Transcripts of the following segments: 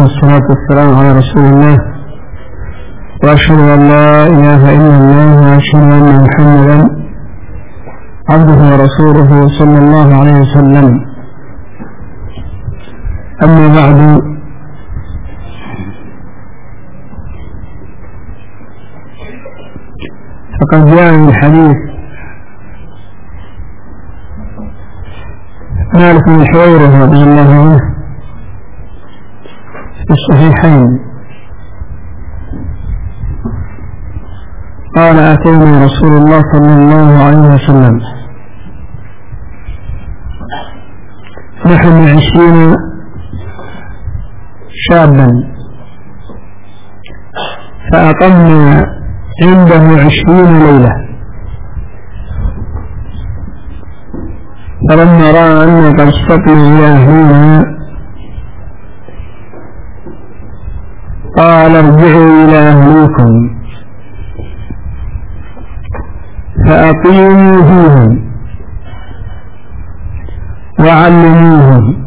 والصلاة والسلام على رسول الله. وأشهد أن لا إله إلا الله وأشهد أن محمدا عبده ورسوله صلى الله عليه وسلم. أما بعد فقد جاء الحديث مالك بن حويرة رضي الله عنه. الصحيحين. قال أتينا رسول الله صلى الله عليه وسلم. نحن عشرين شابا. فأقمنا عنده عشرين ليلة. فلما رأى أن قد استقنا إلى قال ارجعوا إلى أهليكم فأقيموا فيهم وعلموهم.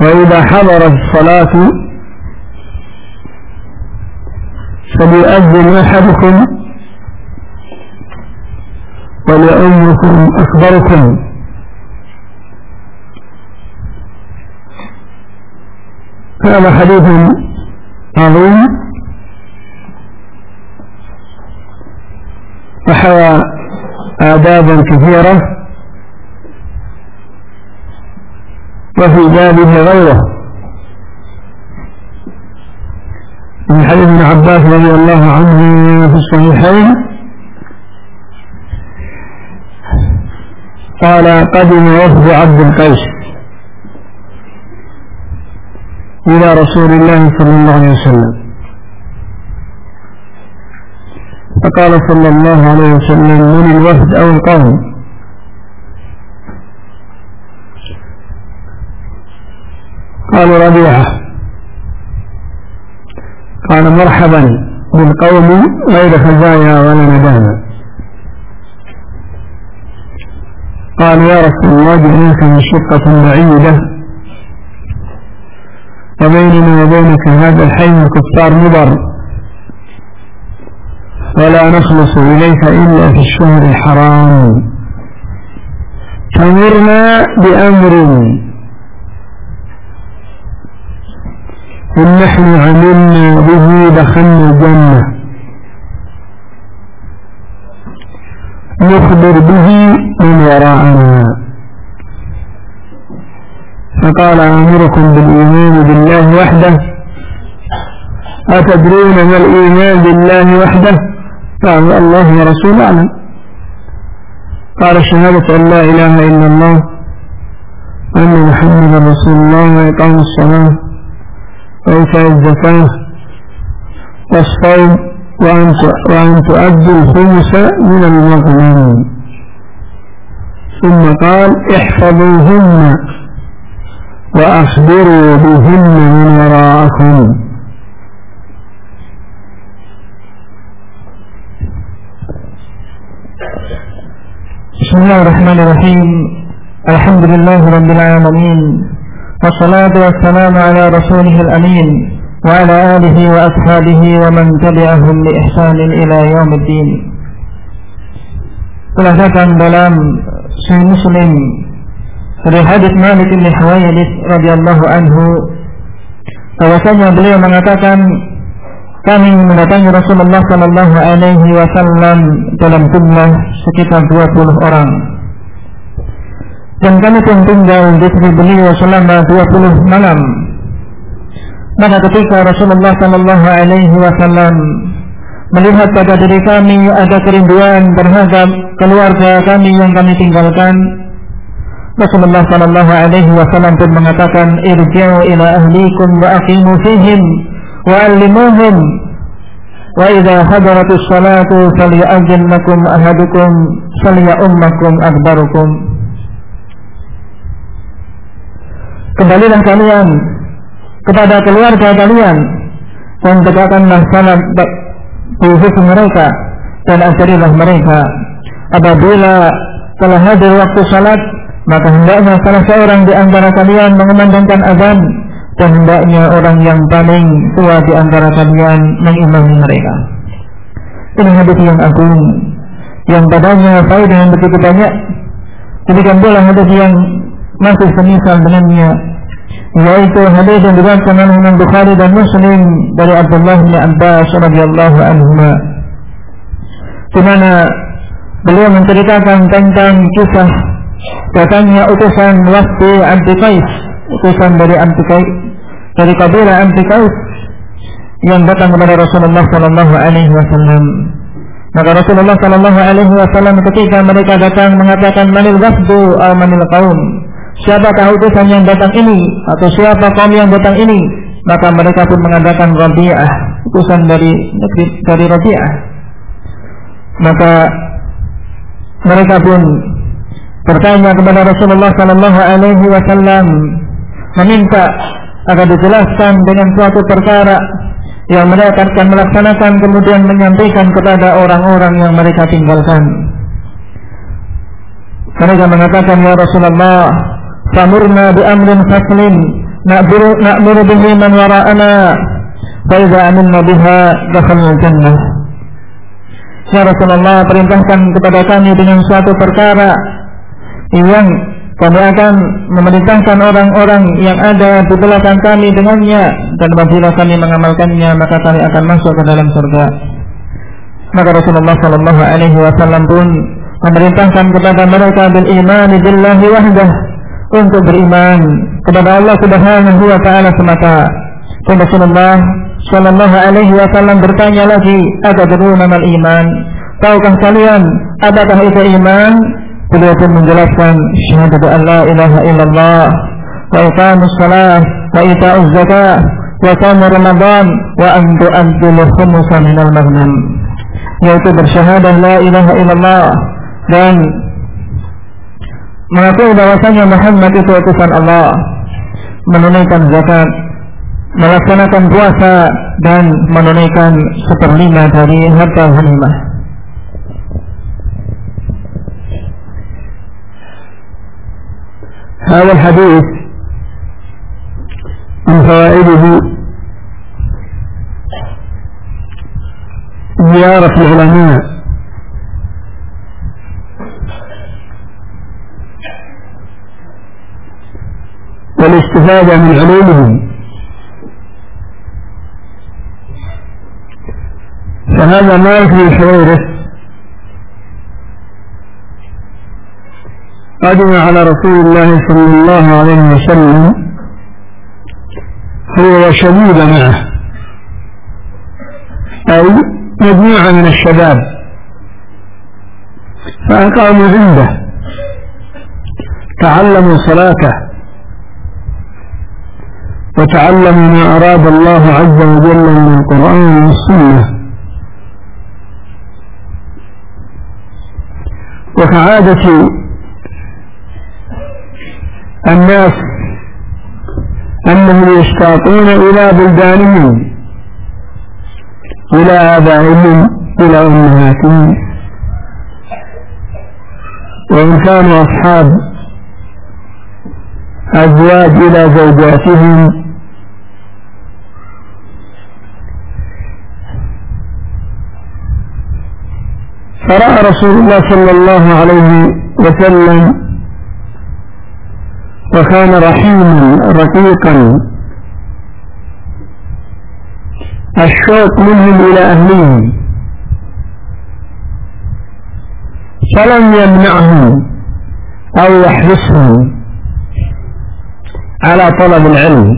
وإذا حضرت الصلاة فليؤذن أحدكم ولأمكم أكبركم. هذا حديث عظيم وحوى آدابا كثيرة. وفي بابه غيره. من حديث ابن عباس رضي الله عنه في الصحيحين. قال قدم وفد عبد القيس. إلى رسول الله صلى الله عليه وسلم. فقال صلى الله عليه وسلم من الوفد أو القوم؟ قالوا ربيعة. قال مرحبا. بالقوم غير خزايا ولا ندامة. قال يا رسول الله جئناك من شقة بعيدة وبيننا وبينك هذا الحي من كفار مضر. ولا نخلص إليك إلا في الشهر الحرام. فمرنا بأمر. إن نحن عملنا به دخلنا الجنة. نخبر به من وراءنا. فقال أمركم بالإيمان بالله وحده. أتدرون ما الإيمان بالله وحده؟ قال الله ورسوله أعلم. قال شهادة أن لا إله إلا الله وأن محمدا رسول الله وإقام الصلاة وإيتاء الزكاة والصوم وأن تؤدوا الخمس من المغنم ثم قال احفظوهن. وأخبروا بهن من وراءكم. بسم الله الرحمن الرحيم. الحمد لله رب العالمين والصلاة والسلام على رسوله الأمين وعلى آله وأصحابه ومن تبعهم بإحسان إلى يوم الدين. telah datang dalam Sahih Muslim dari hadis Malik bin Huwailid radhiyallahu anhu bahwasanya beliau mengatakan kami mendatangi Rasulullah sallallahu alaihi wasallam dalam jumlah sekitar 20 orang. Dan kami pun tinggal di sisi beliau selama 20 malam. Maka ketika Rasulullah sallallahu alaihi wasallam melihat pada diri kami ada kerinduan terhadap keluarga kami yang kami tinggalkan Rasulullah sallallahu alaihi wasallam pun mengatakan irji'u ila ahlikum wa aqimu fihim wa allimuhum. Wa idza hadaratus salatu falyu'adhdhin lakum ahadukum falyu'ammakum akbarukum. Kembalilah kalian kepada keluarga kalian dan tegakkanlah salat khusus mereka dan ajarilah mereka. Apabila telah hadir waktu salat maka hendaknya salah seorang di antara kalian mengumandangkan azan dan hendaknya orang yang paling tua di antara kalian mengimami mereka. Ini hadis yang agung yang padanya faedah yang begitu banyak. Demikian pula hadis yang masih semisal dengannya yaitu hadis yang diriwayatkan oleh Imam Bukhari dan Muslim dari Abdullah bin Abbas radhiyallahu anhu di mana beliau menceritakan tentang kisah datangnya utusan waktu Antikais utusan dari Antikais dari kabilah Antikais yang datang kepada Rasulullah sallallahu alaihi wasallam. Maka Rasulullah sallallahu alaihi wasallam ketika mereka datang mengatakan manil wafdu atau manil kaum siapakah utusan yang datang ini? Atau siapa kaum yang datang ini? Maka mereka pun mengadakan Rabi'ah utusan dari negeri dari Rabi'ah. Maka mereka pun bertanya kepada Rasulullah sallallahu alaihi wasallam meminta agar dijelaskan dengan suatu perkara yang mereka akan melaksanakan kemudian menyampaikan kepada orang-orang yang mereka tinggalkan. Mereka mengatakan ya Rasulullah, "Famurna bi amrin faslin na'muru na'muru bihi man wara'ana fa idza aminna biha dakhalna jannah." Ya Rasulullah, perintahkan kepada kami dengan suatu perkara yang kami akan memerintahkan orang-orang yang ada di belakang kami dengannya dan apabila kami mengamalkannya maka kami akan masuk ke dalam surga. Maka Rasulullah Shallallahu Alaihi Wasallam pun memerintahkan kepada mereka bil iman billahi wahdah untuk beriman kepada Allah Subhanahu wa taala semata. Dan Rasulullah Shallallahu alaihi wasallam bertanya lagi, "Ada nama iman?" Tahukah kalian apakah itu iman? Beliau pun menjelaskan syahadat an la ilaha illallah wa iqamus salah wa ita'uz zakah wa qiyam ramadan wa an tu'addul khumsa min al-maghnam yaitu bersyahadat la ilaha illallah dan mengakui bahwasanya Muhammad itu utusan Allah menunaikan zakat melaksanakan puasa dan menunaikan seperlima dari harta ghanimah هذا الحديث من فوائده زيارة العلماء. والاستفادة من علومهم. فهذا ما يكفي شعوره قدم على رسول الله صلى الله عليه وسلم هو وشديد معه. أي مجموعة من الشباب. فأقاموا عنده. تعلموا صلاته. وتعلموا ما أراد الله عز وجل من القرآن والسنة. وكعادة الناس أنهم يشتاقون إلى بلدانهم إلى آبائهم إلى أمهاتهم. وإن كانوا أصحاب أزواج إلى زوجاتهم. فرأى رسول الله صلى الله عليه وسلم وكان رحيما رقيقا. الشوق منهم إلى أهلهم فلم يمنعهم أو يحرصهم على طلب العلم.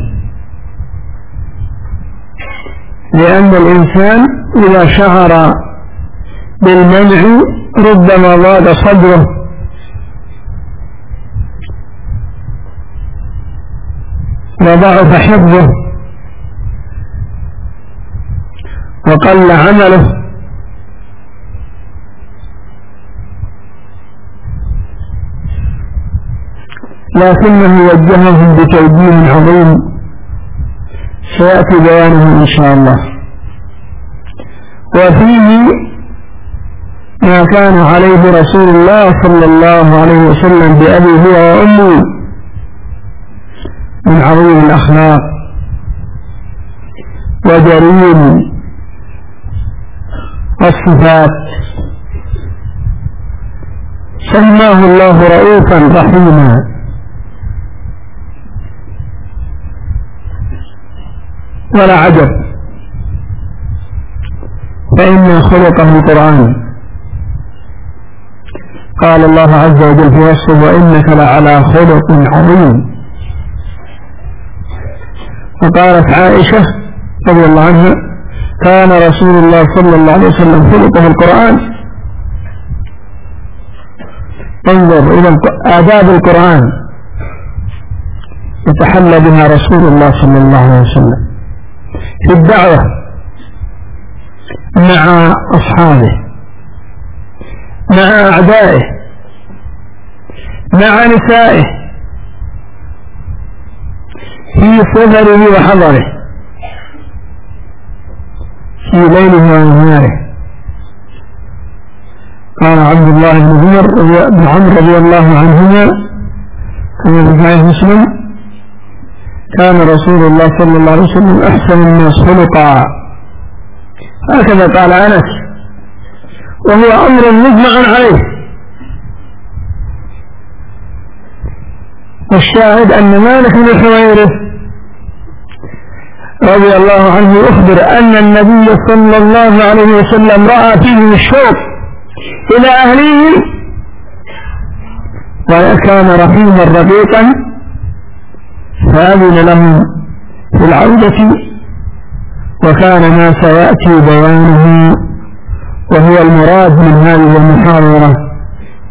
لأن الإنسان إذا شعر بالمنع ربما ضاد صدره. وضعف حفظه وقل عمله. لكنه وجههم بتوجيه عظيم. سيأتي بيانه إن شاء الله. وفيه ما كان عليه رسول الله صلى الله عليه وسلم بأبي هو وأمي من عظيم الأخلاق وجريم الصفات. سماه الله رؤوفا رحيما. ولا عجب. فإن خلقه القرآن. قال الله عز وجل في وصفه وإنك لعلى خلق عظيم. وقالت عائشة رضي الله عنها كان رسول الله صلى الله عليه وسلم خلقه القرآن. انظر إلى آداب القرآن. يتحلى بها رسول الله صلى الله عليه وسلم. في الدعوة مع أصحابه مع أعدائه مع نسائه. في سفره وحضره. في ليله ونهاره. قال عبد الله بن عمر بن عمرو رضي الله عنهما كما في مسلم كان رسول الله صلى الله عليه وسلم أحسن الناس خلقا. هكذا قال أنس. وهو أمر مجمع عليه. والشاهد أن مالك بن حويرث رضي الله عنه يخبر أن النبي صلى الله عليه وسلم رأى فيهم الشوق إلى أهليهم وكان رحيما رقيقا فأذن لهم في العودة. وكان ما سيأتي بيانه. وهو المراد من هذه المحاضرة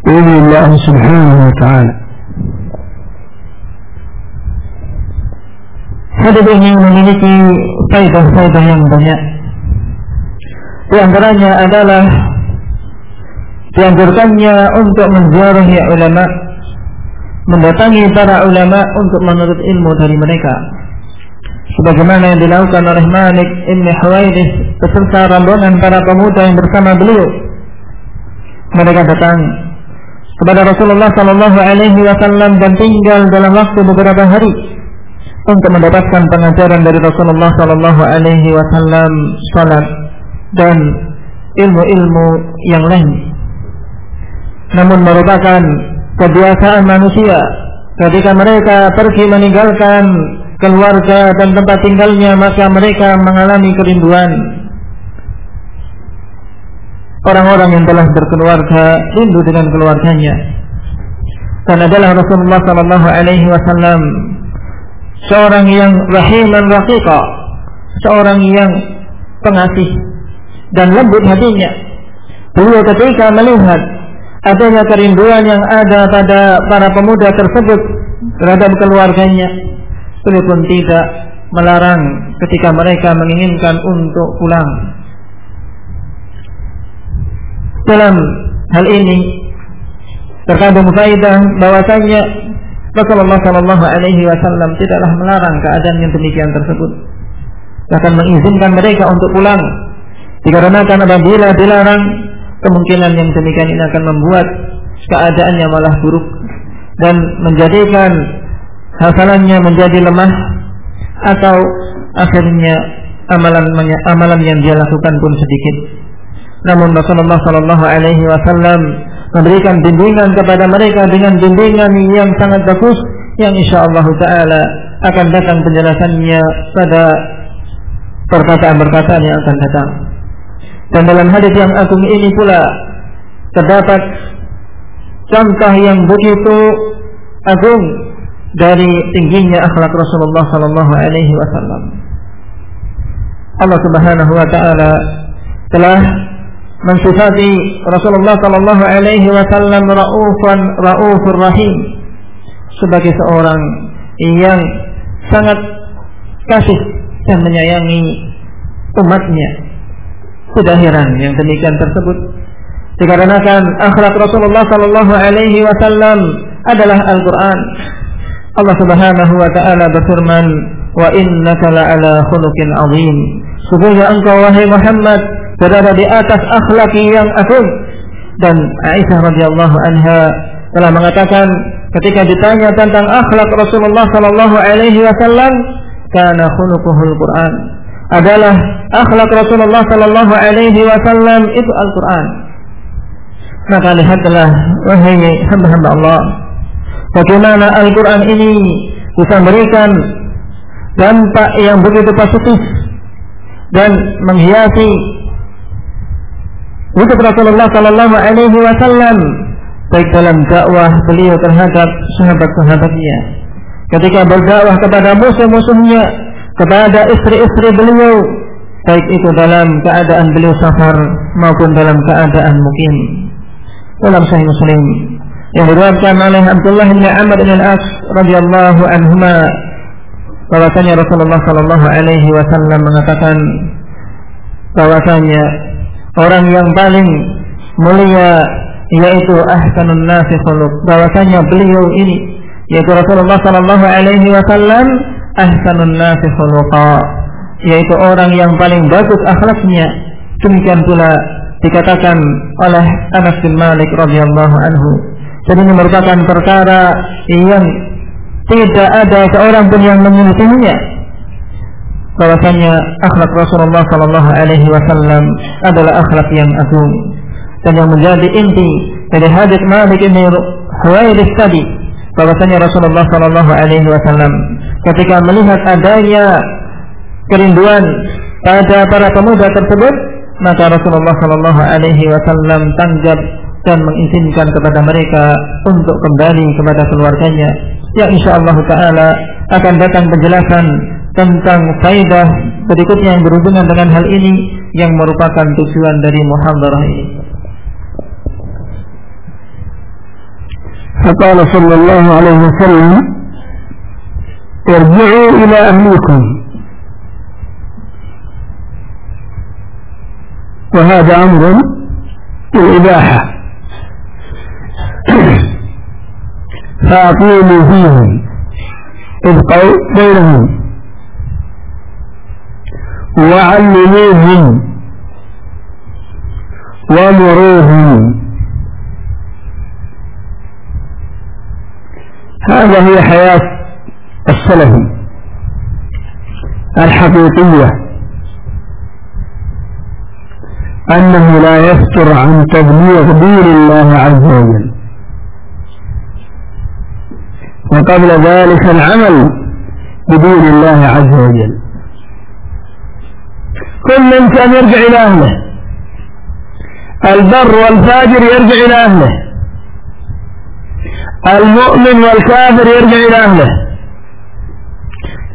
بإذن الله سبحانه وتعالى. Hadis ini memiliki faedah-faedah yang banyak. Di antaranya adalah dianjurkannya untuk menziarahi ulama, mendatangi para ulama untuk menuntut ilmu dari mereka. Sebagaimana yang dilakukan oleh Malik Ibn Huwaidis beserta rombongan para pemuda yang bersama beliau. Mereka datang kepada Rasulullah Sallallahu Alaihi Wasallam dan tinggal dalam waktu beberapa hari untuk mendapatkan pengajaran dari Rasulullah Sallallahu Alaihi Wasallam salat dan ilmu-ilmu yang lain. Namun merupakan kebiasaan manusia ketika mereka pergi meninggalkan keluarga dan tempat tinggalnya maka mereka mengalami kerinduan orang-orang yang telah berkeluarga rindu dengan keluarganya dan adalah Rasulullah sallallahu alaihi wasallam seorang yang rahim dan raqiqa seorang yang pengasih dan lembut hatinya beliau ketika melihat adanya kerinduan yang ada pada para pemuda tersebut terhadap keluarganya beliau pun tidak melarang ketika mereka menginginkan untuk pulang. Dalam hal ini terkandung faedah bahwasanya Rasulullah Shallallahu Alaihi Wasallam tidaklah melarang keadaan yang demikian tersebut, bahkan mengizinkan mereka untuk pulang. Dikarenakan apabila dilarang, kemungkinan yang demikian ini akan membuat keadaannya malah buruk dan menjadikan hafalannya menjadi lemah atau akhirnya amalan amalan yang dia lakukan pun sedikit. Namun Rasulullah Shallallahu Alaihi Wasallam memberikan bimbingan kepada mereka dengan bimbingan yang sangat bagus yang insya Allah Taala akan datang penjelasannya pada perkataan-perkataan yang akan datang. Dan dalam hadis yang agung ini pula terdapat contoh yang begitu agung dari tingginya akhlak Rasulullah sallallahu alaihi wasallam. Allah Subhanahu wa taala telah mensifati Rasulullah sallallahu alaihi wasallam raufan raufur rahim sebagai seorang yang sangat kasih dan menyayangi umatnya. Tidak heran yang demikian tersebut dikarenakan akhlak Rasulullah sallallahu alaihi wasallam adalah Al-Qur'an Allah Subhanahu wa taala berfirman, "Wa innaka la'ala khuluqin 'azim." Sesungguhnya engkau wahai Muhammad berada di atas akhlak yang agung. Dan Aisyah radhiyallahu anha telah mengatakan ketika ditanya tentang akhlak Rasulullah sallallahu alaihi wasallam kana khuluquhul Quran? Adalah akhlak Rasulullah sallallahu alaihi wasallam itu Al-Qur'an. Maka lihatlah wahai hamba-hamba Allah bagaimana Al-Qur'an ini bisa memberikan dampak yang begitu positif dan menghiasi hidup Rasulullah Sallallahu Alaihi Wasallam. Baik dalam dakwah beliau terhadap sahabat-sahabatnya ketika berdakwah kepada musuh-musuhnya kepada istri-istri beliau baik itu dalam keadaan beliau safar maupun dalam keadaan mukim. Dalam sahih muslim yang diriwayatkan oleh Abdullah bin Amr bin Al-As radhiyallahu anhuma bahwasanya Rasulullah Shallallahu Alaihi Wasallam mengatakan bahwasanya orang yang paling mulia yaitu ahsanun nasi khuluq bahwasanya beliau ini yaitu Rasulullah Shallallahu Alaihi Wasallam ahsanun nasi khuluqa yaitu orang yang paling bagus akhlaknya. Demikian pula dikatakan oleh Anas bin Malik radhiyallahu anhu. Jadi ini merupakan perkara yang tidak ada seorang pun yang menyelisihinya bahwasanya akhlak Rasulullah Sallallahu Alaihi Wasallam adalah akhlak yang agung dan yang menjadi inti dari hadis Malik ini Huwairis tadi. Bahwasanya Rasulullah Sallallahu Alaihi Wasallam ketika melihat adanya kerinduan pada para pemuda tersebut maka Rasulullah Sallallahu Alaihi Wasallam tanggap dan mengizinkan kepada mereka untuk kembali kepada keluarganya yang insyaallah taala akan datang penjelasan tentang faidah berikutnya yang berhubungan dengan hal ini yang merupakan tujuan dari muhadarah ini. فقال صلى الله عليه وسلم ارجعوا إلى أهلكم وهذا أمر بالإباحة فأقيموا فيهم ابقوا بينهم وعلموهم ومروهم هذا هي حياة السلف الحقيقية. أنه لا يفتر عن تبليغ دين الله عز وجل. وقبل ذلك العمل بدين الله عز وجل. كل إنسان يرجع إلى أهله. البر والفاجر يرجع إلى أهله. المؤمن والكافر يرجع إلى أهله.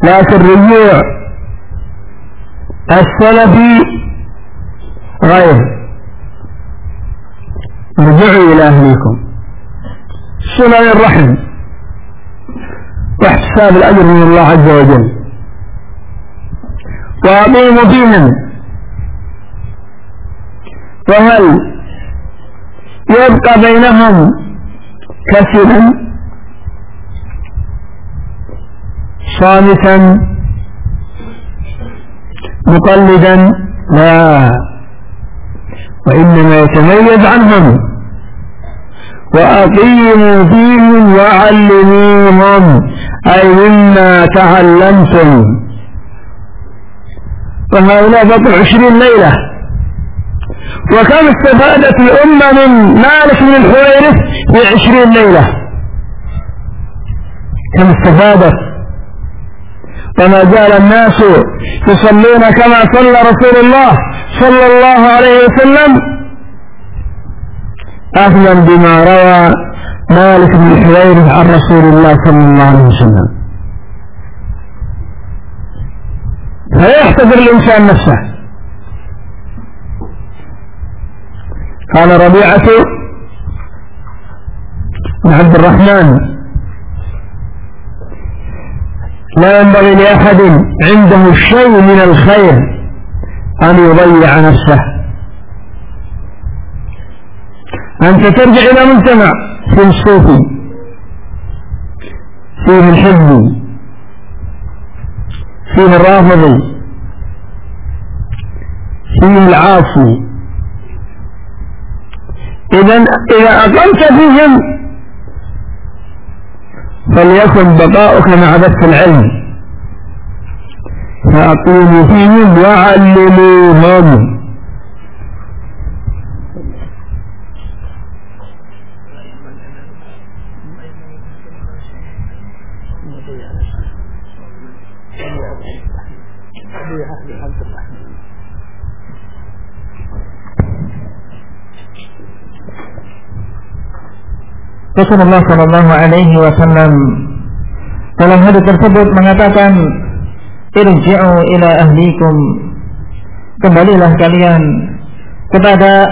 لكن رجوع السلفي غير. ارجعوا إلى أهليكم. صلة الرحم؟ واحتساب الأجر من الله عز وجل. وأقيموا فيهم وهل يبقى بينهم كسلا صامتا؟ مقلدا؟ لا. وإنما يتميز عنهم. وأقيموا فيهم وعلموهم أي مما تعلمتم. وهؤلاء بطل عشرين ليلة. وكم استفادت الأمة من مالك من الحويرث في عشرين ليلة. كم استفادت. وما زال الناس يصلون كما صلى رسول الله صلى الله عليه وسلم. أخذا بما روى مالك بن الحويرث عن رسول الله صلى الله عليه وسلم. فيحتضر الإنسان نفسه. قال ربيعة بن عبد الرحمن لا ينبغي لأحد عنده شيء من الخير أن يضيع نفسه. أنت ترجع إلى مجتمع. فيه الصوفي فيه الحزبي فيه الرافضي فيه العاصي إذا إذا أقمت فيهم فليكن بقاؤك مع بث العلم. فأقيموا فيهم وعلموهم Rasulullah Shallallahu Alaihi Wasallam. Dalam hadis tersebut mengatakan irji'u ila ahlikum. Kembalilah kalian kepada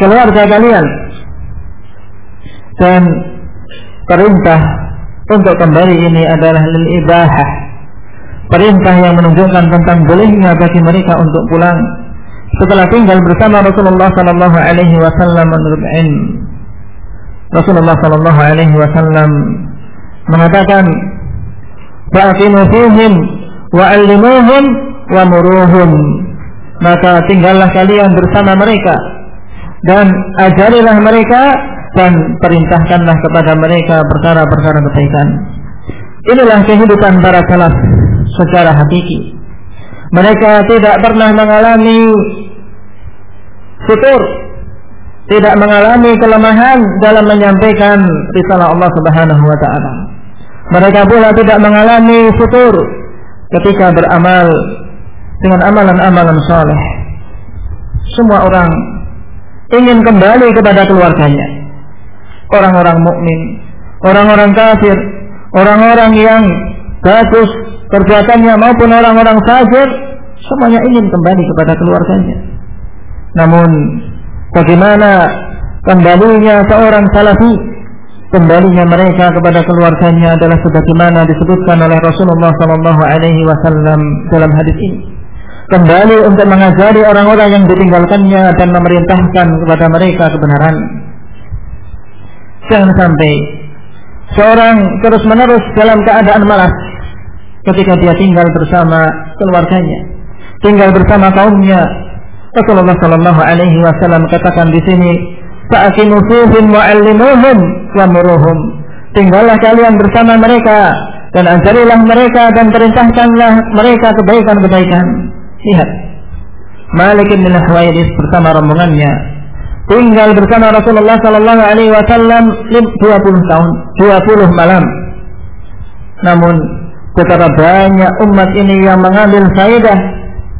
keluarga kalian dan perintah untuk kembali ini adalah lil ibahah. Perintah yang menunjukkan tentang bolehnya bagi mereka untuk pulang setelah tinggal bersama Rasulullah sallallahu alaihi wasallam menurut ilmu Rasulullah sallallahu alaihi wasallam mengatakan fa'timu fihim wa'allimuhum wa muruhum. Maka tinggallah kalian bersama mereka dan ajarilah mereka dan perintahkanlah kepada mereka perkara-perkara kebaikan. Inilah kehidupan para salaf secara hakiki. Mereka tidak pernah mengalami syukur tidak mengalami kelemahan dalam menyampaikan risalah Allah Subhanahu wa taala. Mereka pula tidak mengalami syukur ketika beramal dengan amalan-amalan saleh. Semua orang ingin kembali kepada keluarganya. Orang-orang mukmin, orang-orang kafir, orang-orang yang bagus perbuatannya maupun orang-orang fajir semuanya ingin kembali kepada keluarganya. Namun bagaimana kembalinya seorang salafi? Kembalinya mereka kepada keluarganya adalah sebagaimana disebutkan oleh Rasulullah wasallam dalam hadis ini. Kembali untuk mengajari orang-orang yang ditinggalkannya dan memerintahkan kepada mereka kebenaran. Jangan sampai seorang terus-menerus dalam keadaan malas ketika dia tinggal bersama keluarganya tinggal bersama kaumnya Rasulullah Shallallahu Alaihi Wasallam katakan di sini, "Fa'akimu fihim wa'allimuhum wa muruhum." Tinggallah kalian bersama mereka dan ajarilah mereka dan perintahkanlah mereka kebaikan-kebaikan. Lihat, Malik bin Huwairis bersama rombongannya tinggal bersama Rasulullah Sallallahu Alaihi Wasallam 20 tahun, 20 malam. Namun betapa banyak umat ini yang mengambil faedah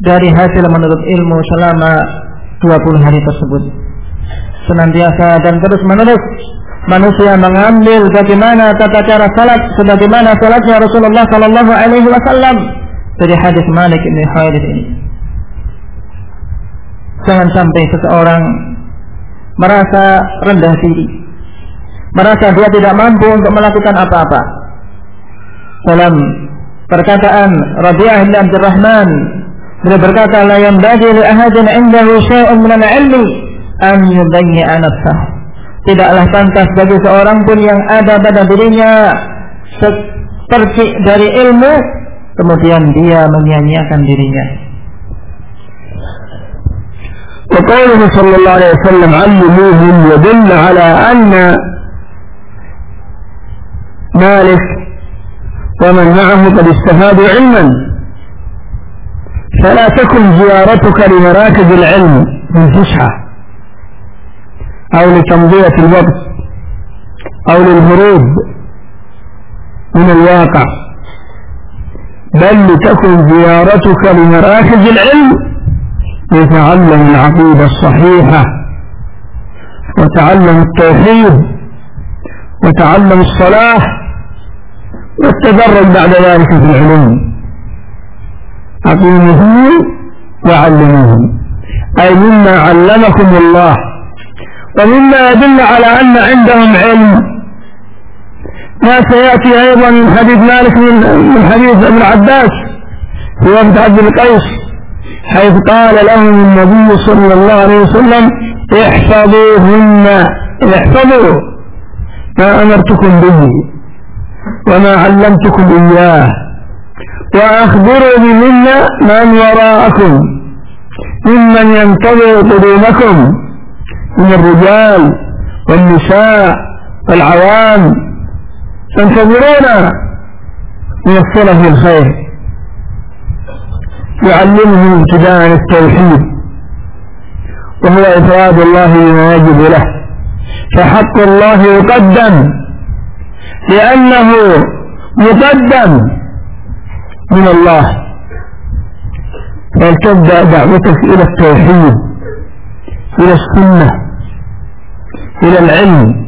dari hasil menurut ilmu selama 20 hari tersebut. Senantiasa dan terus menerus manusia mengambil bagaimana tata cara salat sebagaimana salatnya Rasulullah sallallahu alaihi wasallam dari hadis Malik bin Khalid ini. Jangan sampai seseorang merasa rendah diri, merasa dia tidak mampu untuk melakukan apa-apa. Dalam perkataan Rabi'ah bin Abdurrahman Beliau berkata, "La yanbaghi li ahadin 'indahu syai'un min al-'ilmi an yudayyi'a nafsah." Tidaklah pantas bagi seorang pun yang ada pada dirinya seperti dari ilmu kemudian dia menyia-nyiakan dirinya. وقوله صلى الله عليه وسلم علموهم يدل على أن مالك ومن معه قد استفادوا علما فلا تكن زيارتك لمراكز العلم للفسحة أو لتمضية الوقت أو للهروب من الواقع بل لتكن زيارتك لمراكز العلم لتعلم العقيدة الصحيحة وتعلم التوحيد وتعلم الصلاح والتدرج بعد ذلك في العلوم. أقيموهم وعلموهم أي مما علمكم الله. ومما يدل على أن عندهم علم. ما سيأتي أيضا من حديث مالك من حديث ابن عباس في وقت عبد القيس حيث قال لهم النبي صلى الله عليه وسلم احفظوهن. احفظوا ما أمرتكم به وما علمتكم إياه. وأخبروا منا من وراءكم ممن ينتظر قدومكم من الرجال والنساء والعوام. ينتظرون من السلف الخير. يعلمهم ابتداء التوحيد وهو إفراد الله بما يجب له. فحق الله يقدم لأنه مقدم. من الله. فلتبدأ دعوتك إلى التوحيد إلى السنة إلى العلم.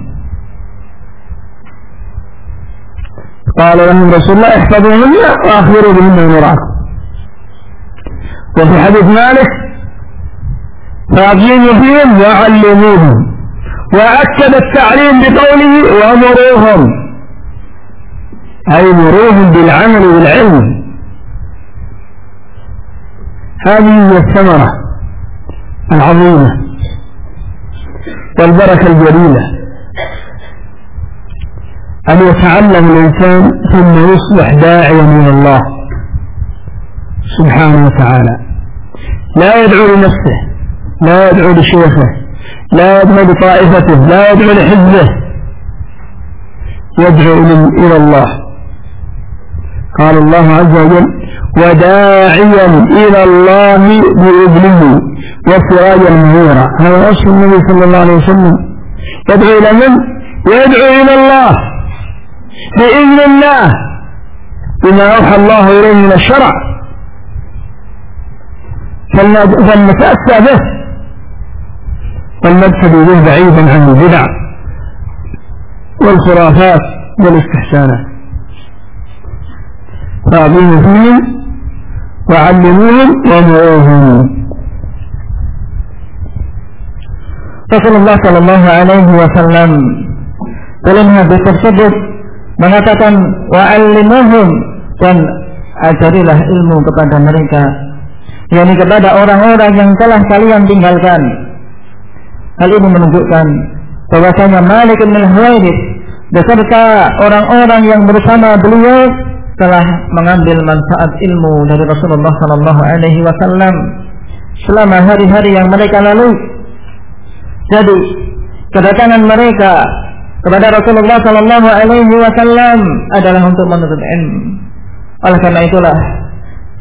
قال لهم رسول الله احفظوهن وأخبروا بهن أمراكم وفي حديث مالك فأقيموا فيهم وعلموهم وأكد التعليم بقوله ومروهم أي مروهم بالعمل والعلم. هذه هي الثمرة العظيمة والبركة الجليلة. أن يتعلم الإنسان ثم يصبح داعيا إلى الله سبحانه وتعالى. لا يدعو لنفسه لا يدعو لشيخه لا يدعو لطائفته لا يدعو لحزبه. يدعو إلى الله. قال الله عز وجل وداعيا إلى الله بإذنه وسراجا منيرا هذا وصف النبي صلى الله عليه وسلم يدعو إلى من؟ يدعو إلى الله بإذن الله بما أوحى الله إليه من الشرع. فلنتأسى به والمبتدي به بعيدا عن البدع والخرافات والاستحسانات. فأعطيهم فيهم وعلموهم ومعوهم Rasulullah Shallallahu Alaihi Wasallam dalam hadis tersebut mengatakan wa'allimuhum dan ajarilah ilmu kepada mereka yakni kepada orang-orang yang telah kalian tinggalkan. Hal ini menunjukkan bahwasanya Malik bin Al-Huwairith beserta orang-orang yang bersama beliau telah mengambil manfaat ilmu dari Rasulullah sallallahu alaihi wasallam selama hari-hari yang mereka lalui. Jadi, kedatangan mereka kepada Rasulullah sallallahu alaihi wasallam adalah untuk menuntut ilmu. Oleh karena itulah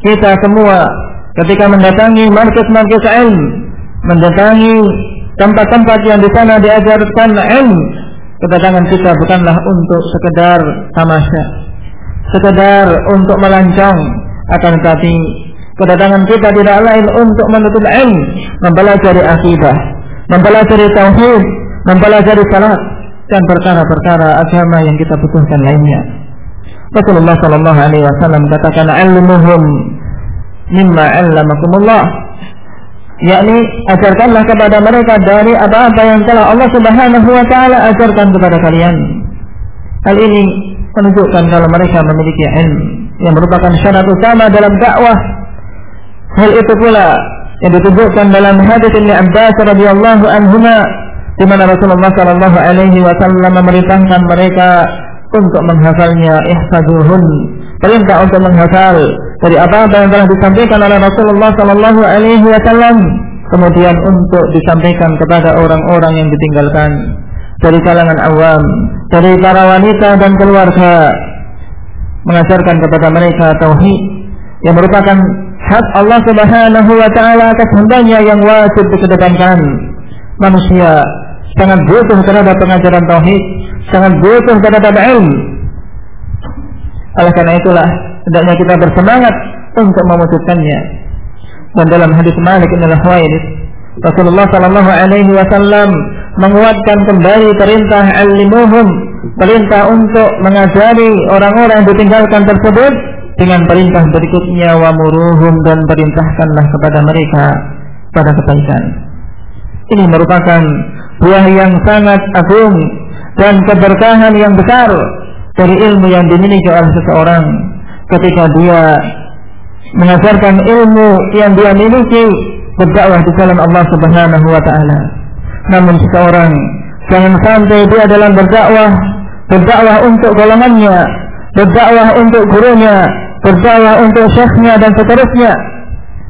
kita semua ketika mendatangi markas-markas ilmu, mendatangi tempat-tempat yang di sana diajarkan ilmu, kedatangan kita bukanlah untuk sekedar tamasya, sekedar untuk melancong, akan tetapi kedatangan kita tidak lain untuk menuntut ilmu, mempelajari akidah, mempelajari tauhid, mempelajari salat dan perkara-perkara agama yang kita butuhkan lainnya. Rasulullah Shallallahu Alaihi Wasallam katakan ilmuhum mimma 'allamakumullah yakni ajarkanlah kepada mereka dari apa-apa yang telah Allah Subhanahu wa taala ajarkan kepada kalian. Hal ini menunjukkan kalau mereka memiliki ilmu yang merupakan syarat utama dalam dakwah. Hal itu pula yang ditunjukkan dalam hadis Ibnu Abbas radhiyallahu anhu di mana Rasulullah sallallahu alaihi wasallam memerintahkan mereka untuk menghafalnya ihfazuhun perintah untuk menghafal dari apa-apa yang telah disampaikan oleh Rasulullah Sallallahu Alaihi Wasallam kemudian untuk disampaikan kepada orang-orang yang ditinggalkan dari kalangan awam dari para wanita dan keluarga mengajarkan kepada mereka tauhid yang merupakan hak Allah Subhanahu wa taala atas hambanya yang wajib dikedepankan manusia sangat butuh terhadap pengajaran tauhid sangat butuh terhadap ilmu oleh karena itulah hendaknya kita bersemangat untuk mewujudkannya. Dan dalam hadis Malik bin Rasulullah sallallahu alaihi wasallam menguatkan kembali perintah al-limuhum, perintah untuk mengajari orang-orang yang ditinggalkan tersebut dengan perintah berikutnya wa muruhum dan perintahkanlah kepada mereka pada kebaikan. Ini merupakan buah yang sangat agung dan keberkahan yang besar dari ilmu yang dimiliki oleh seseorang ketika dia mengajarkan ilmu yang dia miliki berdakwah di jalan Allah Subhanahu wa taala. Namun seseorang jangan sampai dia dalam berdakwah berdakwah untuk golongannya, berdakwah untuk gurunya, berdakwah untuk syekhnya dan seterusnya.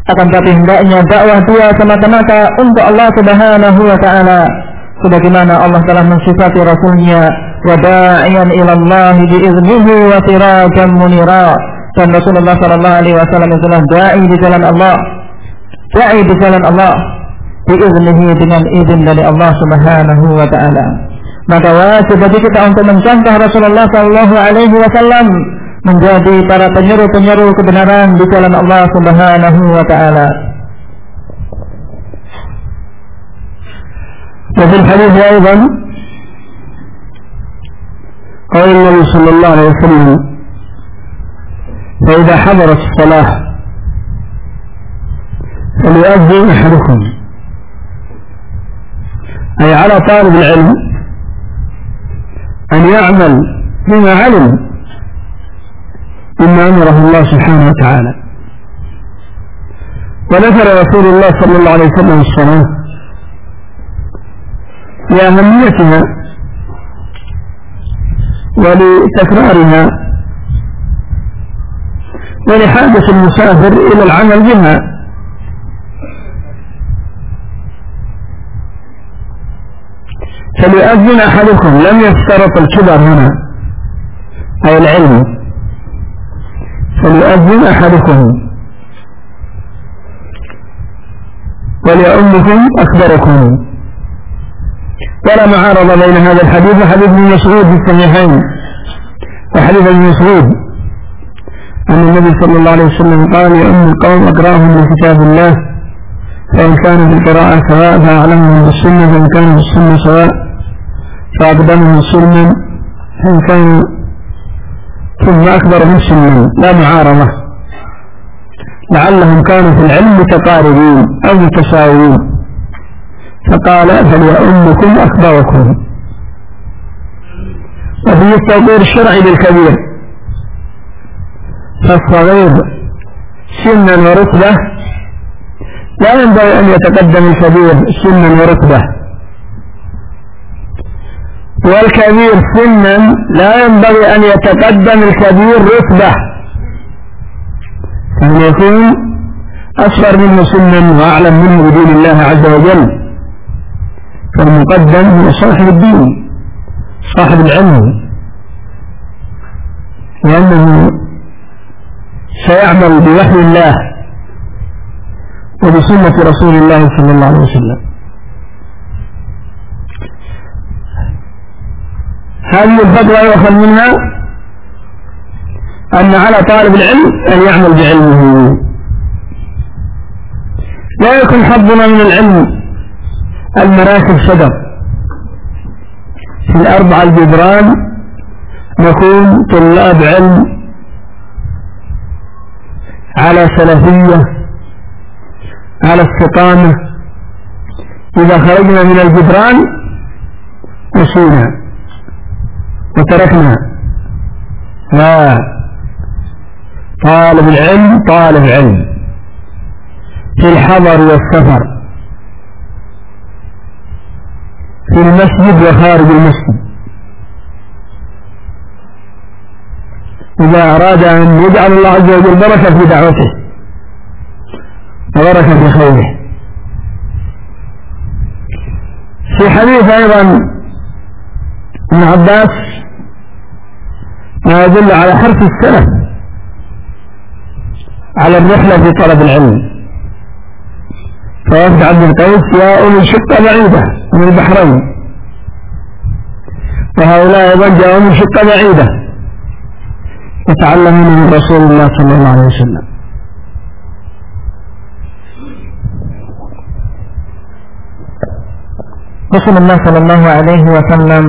akan tapi hendaknya dakwah dia semata-mata untuk Allah Subhanahu wa taala sebagaimana Allah telah mensifati rasulnya wa da'iyan ila Allah biiznihi wa sirajan munira. Dan Rasulullah sallallahu alaihi wasallam adalah dai di jalan Allah. Dai di jalan Allah biiznihi dengan izin dari Allah Subhanahu wa taala maka wajib bagi kita untuk mencontoh Rasulullah sallallahu alaihi wasallam menjadi para penyeru-penyeru kebenaran di jalan Allah Subhanahu wa taala وفي الحديث أيضا قول النبي صلى الله عليه وسلم فإذا حضرت الصلاة فليؤذن أحدكم أي على طالب العلم أن يعمل بما علم مما أمره الله سبحانه وتعالى. ونفر رسول الله صلى الله عليه وسلم الصلاة لأهميتها ولتكرارها ولحاجة المسافر إلى العمل بها. فليؤذن أحدكم. لم يفترط الكبر هنا أي العلم. فليؤذن أحدكم. وليؤمكم أكبركم. ولا معارضة بين هذا الحديث. وحديث ابن مسعود في الصحيحين. وحديث ابن مسعود. أن النبي صلى الله عليه وسلم قال يا أم القوم أقرأهم من كتاب الله. فإن كان في القراءة سواء فأعلمهم بالسنة فإن كان في السنة سواء. فأقدمهم سلما فإن كان ثم أكبرهم سنا. لا معارضة. لعلهم كانوا في العلم متقاربين أو متساويين. فقال فليؤمكم أكبركم وفي التوقير الشرعي للكبير. فالصغير سنا ورتبة. لا ينبغي أن يتقدم الكبير سنا ورتبة. والكبير سنا لا ينبغي أن يتقدم الكبير رتبة. أن يكون أصغر منه سنا وأعلم منه بدين الله عز وجل. فالمقدم هو صاحب الدين صاحب العلم. لأنه سيعمل بوحي الله وبسنة رسول الله صلى الله عليه وسلم. هذه الفتوى يؤخذ منها أن على طالب العلم أن يعمل بعلمه. لا يكن حظنا من العلم المراكب صدر في الأربع الجدران نكون طلاب علم على سلفية على استقامة. إذا خرجنا من الجدران نسينا. وتركنا. لا. طالب العلم طالب علم في الحضر والسفر. في المسجد وخارج المسجد. إذا أراد أن يجعل الله عز وجل بركة في دعوته. وبركة في خيره في حديث أيضا ابن عباس ما يدل على حرص السلف على الرحلة في طلب العلم. فوفد عبد القيس يا أولي شقة بعيدة من البحرين. وهؤلاء أيضا جاءوا من شقة بعيدة. يتعلمون من رسول الله صلى الله عليه وسلم. Rasulullah Shallallahu Alaihi Wasallam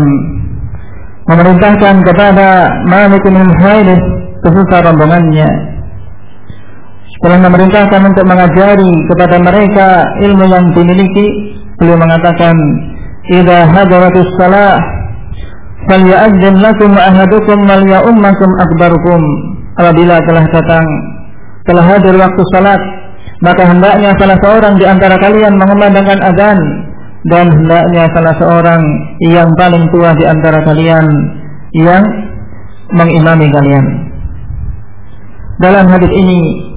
memerintahkan kepada Malik bin Huwairis beserta rombongannya. Setelah memerintahkan untuk mengajari kepada mereka ilmu yang dimiliki beliau mengatakan idza hadaratus salah falyadzin lakum ahadukum wal ya'ummakum akbarukum. Apabila telah datang telah hadir waktu salat maka hendaknya salah seorang di antara kalian mengumandangkan azan dan hendaknya salah seorang yang paling tua di antara kalian yang mengimami kalian dalam hadis ini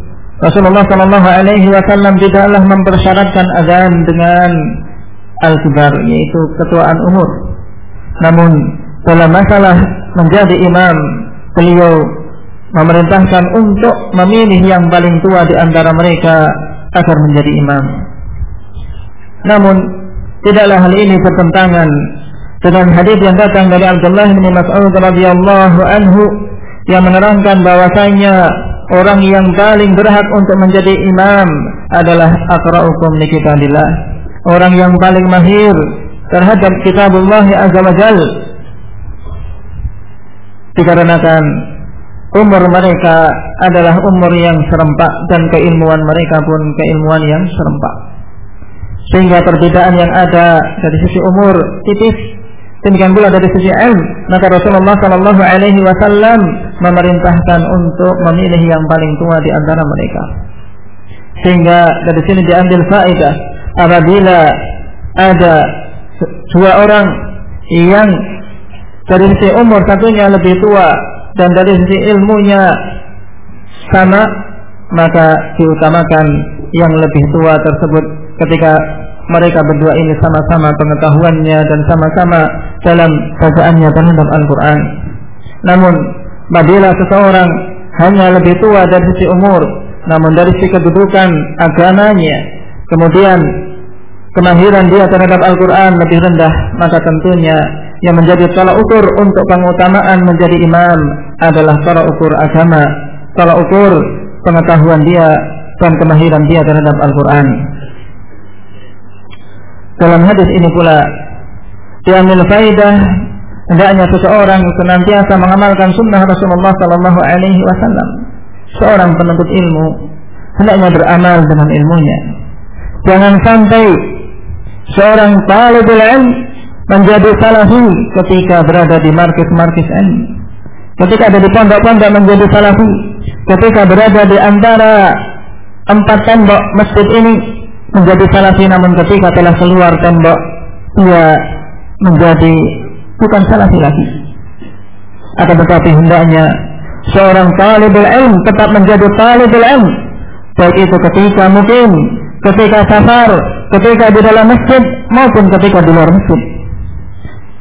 Rasulullah Shallallahu Alaihi Wasallam tidaklah mempersyaratkan azan dengan al-kibar yaitu ketuaan umur. Namun dalam masalah menjadi imam, beliau memerintahkan untuk memilih yang paling tua di antara mereka agar menjadi imam. Namun tidaklah hal ini bertentangan dengan hadis yang datang dari Abdullah bin Mas'ud radhiyallahu anhu yang menerangkan bahwasanya orang yang paling berhak untuk menjadi imam adalah aqra'ukum li kitabillah. Orang yang paling mahir terhadap kitabullah azza wajal dikarenakan umur mereka adalah umur yang serempak dan keilmuan mereka pun keilmuan yang serempak sehingga perbedaan yang ada dari sisi umur tipis. Demikian pula dari sisi ilm. Maka Rasulullah Shallallahu Alaihi Wasallam memerintahkan untuk memilih yang paling tua di antara mereka. Sehingga dari sini diambil faedah. Apabila ada dua orang yang dari sisi umur satunya lebih tua dan dari sisi ilmunya sama maka diutamakan yang lebih tua tersebut ketika mereka berdua ini sama-sama pengetahuannya dan sama-sama dalam bacaannya terhadap Al-Quran. Namun, apabila seseorang hanya lebih tua dari sisi umur, namun dari sisi kedudukan agamanya, kemudian kemahiran dia terhadap Al-Quran lebih rendah, maka tentunya yang menjadi tolak ukur untuk pengutamaan menjadi imam adalah tolak ukur agama, tolak ukur pengetahuan dia dan kemahiran dia terhadap Al-Quran. Dalam hadis ini pula diambil faidah hendaknya seseorang senantiasa mengamalkan sunnah Rasulullah Sallallahu Alaihi Wasallam. Seorang penuntut ilmu hendaknya beramal dengan ilmunya. Jangan sampai seorang talibul ilm menjadi salafi ketika berada di markis-markis ilmu. Ketika ada di pondok-pondok menjadi salafi. Ketika berada di antara empat tembok masjid ini menjadi salafi namun ketika telah keluar tembok ia menjadi bukan salafi lagi. Akan tetapi hendaknya seorang talibul ilm tetap menjadi talibul ilm baik itu ketika mungkin ketika safar, ketika di dalam masjid maupun ketika di luar masjid.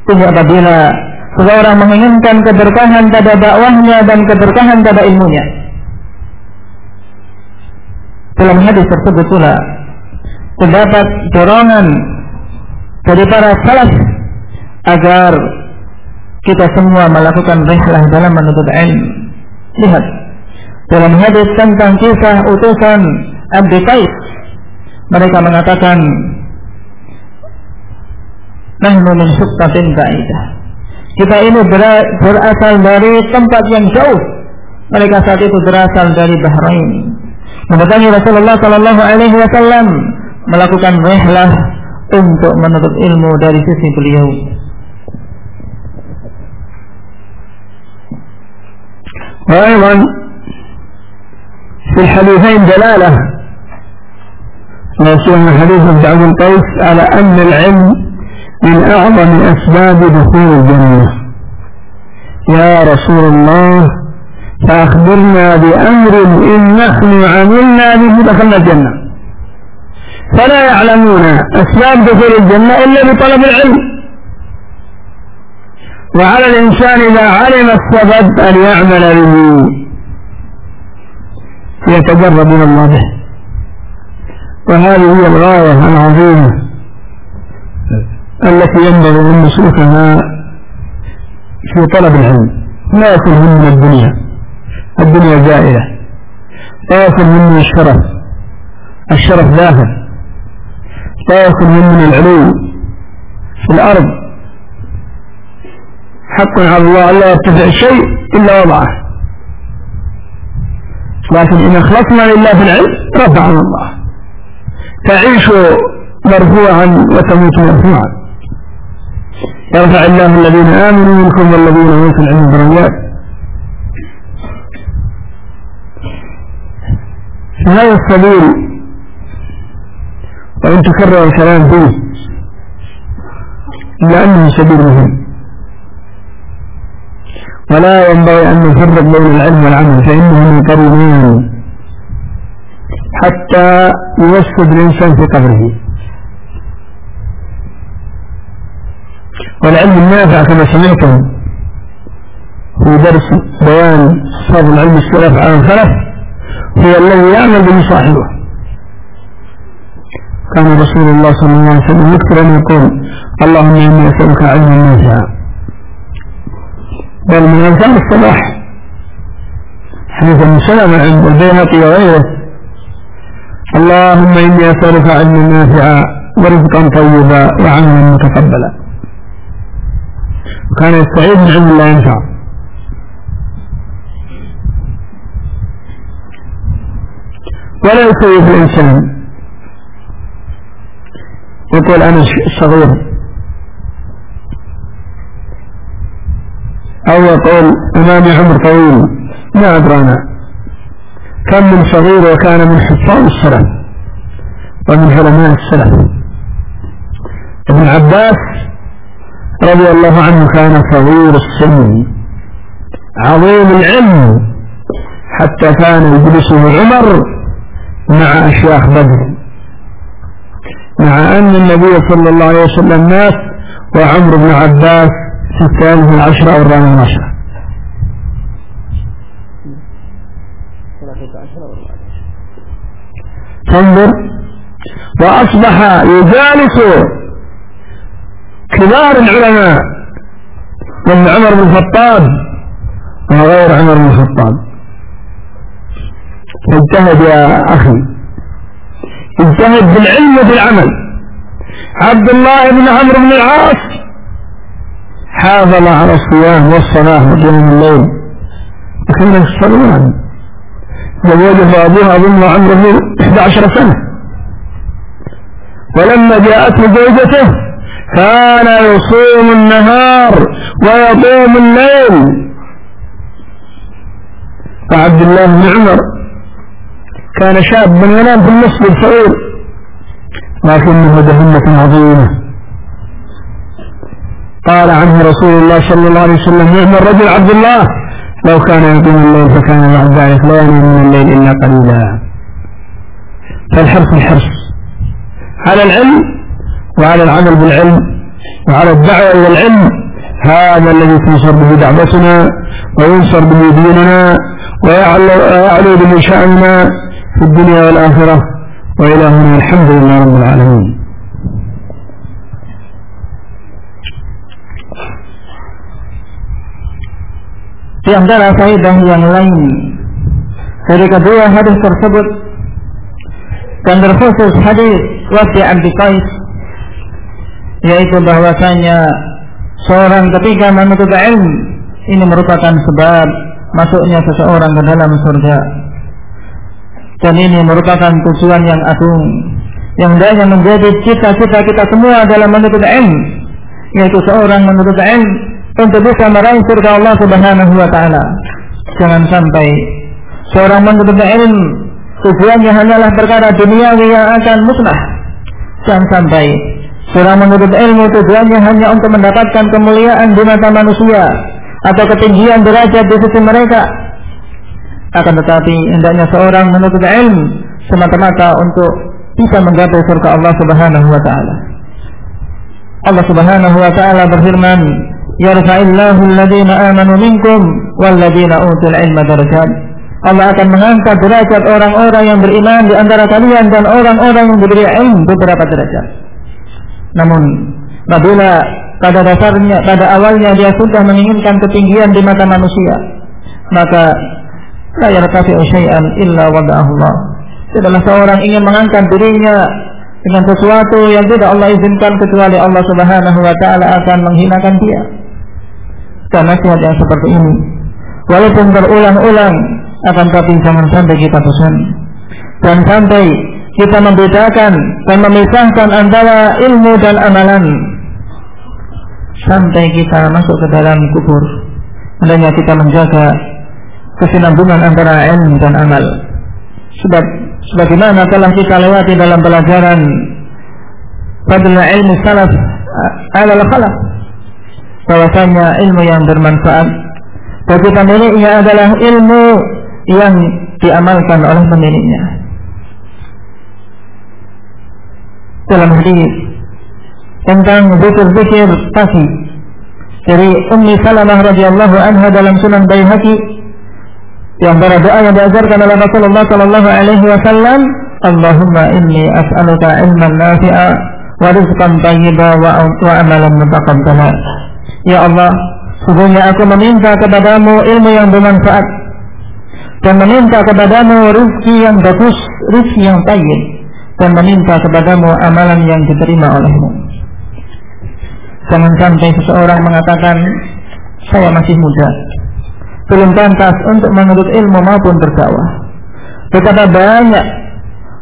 Tunggu apabila seseorang menginginkan keberkahan pada dakwahnya dan keberkahan pada ilmunya. Dalam hadis tersebut pula terdapat dorongan dari para salaf agar kita semua melakukan rihlah dalam menuntut ilmu. Lihat dalam hadis tentang kisah utusan Abdi Qais mereka mengatakan nahnu min suqqatin ba'idah kita ini berasal dari tempat yang jauh. Mereka saat itu berasal dari Bahrain. Mendatangi Rasulullah sallallahu alaihi wasallam melakukan rihlah untuk menuntut ilmu dari sisi beliau. وأيضا في الحديثين دلالة من حديث ابن عبد القيس على أن العلم من أعظم أسباب دخول الجنة يا رسول الله فأخبرنا بأمر إن نحن عملنا به دخلنا الجنة فلا يعلمون أسباب دخول الجنة إلا بطلب العلم. وعلى الإنسان إذا علم السبب أن يعمل به يتجرب من الله به. وهذه هي الغاية العظيمة التي ينبغي أن نسلكها في طلب العلم. لا يكون من الدنيا. الدنيا زائلة. لا يكون من الشرف. الشرف ذاهب لا يكون من العلو في الأرض. حق على الله ألا يرتفع شيء إلا وضعه. لكن إن أخلصنا لله في العلم رفعنا الله. تعيش مرفوعا وتموت مرفوعا. يرفع الله الذين آمنوا منكم والذين أوتوا العلم درجات. فهذا السبيل وإن تكرر الكلام فيه لأنه سبيل مهم. ولا ينبغي أن نفرق بين العلم والعمل فإنهما قريبان حتى يوسد الإنسان في قبره. والعلم النافع كما سمعتم في درس بيان فضل علم السلف عن الخلف هو الذي يعمل به صاحبه كان رسول الله صلى الله عليه وسلم يكثر أن يقول اللهم إني أسألك علما نافعا. بل من أذكار الصباح حديث ابن سلمة عند البيهقي وغيره. اللهم إني أسألك علما نافعا ورزقا طيبا وعملا متقبلا. وكان يستعيد من علم لا ينفع. ولا يكيف الإنسان. يقول أنا صغير. أو يقول أمامي عمر طويل. ما أدرانا كم من صغير وكان من حفاظ السلف ومن علماء السلف. ابن عباس رضي الله عنه كان صغير السن. عظيم العلم. حتى كان يجلسه عمر مع أشياخ بدر. مع أن النبي صلى الله عليه وسلم مات وعمر بن عباس في الثالث العشرة أو الرابع عشرة تنظر. وأصبح يجالس كبار العلماء من عمر بن الخطاب وغير عمر بن الخطاب. اجتهد يا أخي. اجتهد بالعلم وبالعمل عبد الله بن عمرو بن العاص حافظ على الصيام والصلاة وقيام الليل. وكان يصلون زوجه أبوها أظن عمره 11 سنة. ولما جاءته زوجته كان يصوم النهار ويقوم الليل. وعبد الله بن عمر كان شابا ينام في المسجد صغير لكنه دهمة عظيمة. قال عنه رسول الله صلى الله عليه وسلم نعم الرجل عبد الله لو كان يقوم الليل فكان بعد ذلك لا ينام من الليل إلا قليلا. فالحرص الحرص على العلم وعلى العمل بالعلم وعلى الدعوة إلى العلم هذا الذي تنصر به دعوتنا وينصر به ديننا ويعلو به شأننا. في الدنيا والآخرة وإلهنا الحمد لله رب العالمين Di antara faedah yang lain dari kedua hadis tersebut dan terkhusus hadis wasi Abdi Qais yaitu bahwasanya seorang ketika menuntut ilmu ini merupakan sebab masuknya seseorang ke dalam surga dan ini merupakan tujuan yang agung yang hendaknya menjadi cita-cita kita semua dalam menuntut ilmu yaitu seorang menuntut ilmu untuk bisa meraih surga Allah Subhanahu wa taala. Jangan sampai seorang menuntut ilmu tujuannya hanyalah perkara duniawi yang akan musnah. Jangan sampai seorang menuntut ilmu tujuannya hanya untuk mendapatkan kemuliaan di mata manusia atau ketinggian derajat di sisi mereka. Akan tetapi hendaknya seorang menuntut ilmu semata-mata untuk bisa menggapai surga Allah Subhanahu wa taala. Allah Subhanahu wa taala berfirman, yarfa'illahu alladhina amanu minkum walladhina utul ilma darajat. Allah akan mengangkat derajat orang-orang yang beriman di antara kalian dan orang-orang yang diberi ilmu beberapa derajat. Namun, apabila pada dasarnya, pada awalnya dia sudah menginginkan ketinggian di mata manusia, maka la yartafi'u syai'an illa wada'ahullah. Tidaklah seorang ingin mengangkat dirinya dengan sesuatu yang tidak Allah izinkan kecuali Allah Subhanahu wa taala akan menghinakan dia. Dan nasihat yang seperti ini. Walaupun berulang-ulang akan tapi jangan sampai kita bosan. Dan sampai kita membedakan dan memisahkan antara ilmu dan amalan. Sampai kita masuk ke dalam kubur. Hendaknya kita menjaga kesinambungan antara ilmu dan amal sebab sebagaimana telah kita lewati dalam pelajaran pada ilmu salaf adalah khalaf bahwasanya ilmu yang bermanfaat bagi pemiliknya adalah ilmu yang diamalkan oleh pemiliknya. dalam hadis tentang zikir-zikir pagi dari Ummi Salamah radhiyallahu anha dalam Sunan Baihaqi yang para doa yang diajarkan oleh Rasulullah sallallahu alaihi wasallam Allahumma inni as'aluka ilman nafi'a wa rizqan thayyiba wa, wa amalan mutaqabbala. Ya Allah sungguhnya aku meminta kepadamu ilmu yang bermanfaat dan meminta kepadamu rezeki yang bagus rezeki yang tayyib dan meminta kepadamu amalan yang diterima olehmu. Jangan sampai seseorang mengatakan saya masih muda, belum pantas untuk menuntut ilmu maupun berdakwah. Betapa banyak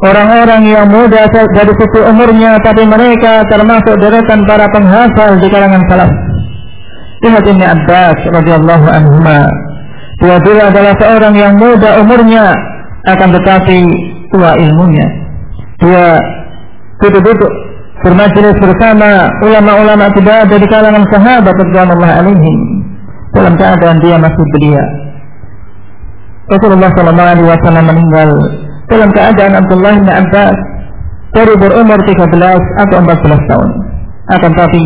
orang-orang yang muda dari sisi umurnya, tapi mereka termasuk deretan para penghafal di kalangan salaf. Lihat ini Abbas radhiyallahu anhu. Dia adalah seorang yang muda umurnya, akan tetapi tua ilmunya. Dia duduk-duduk bermajelis bersama ulama-ulama tidak ada di kalangan sahabat radhiyallahu alaihim dalam keadaan dia masih belia. Rasulullah sallallahu alaihi wasallam meninggal dalam keadaan Abdullah bin Abbas baru berumur 13 atau 14 tahun. Akan tapi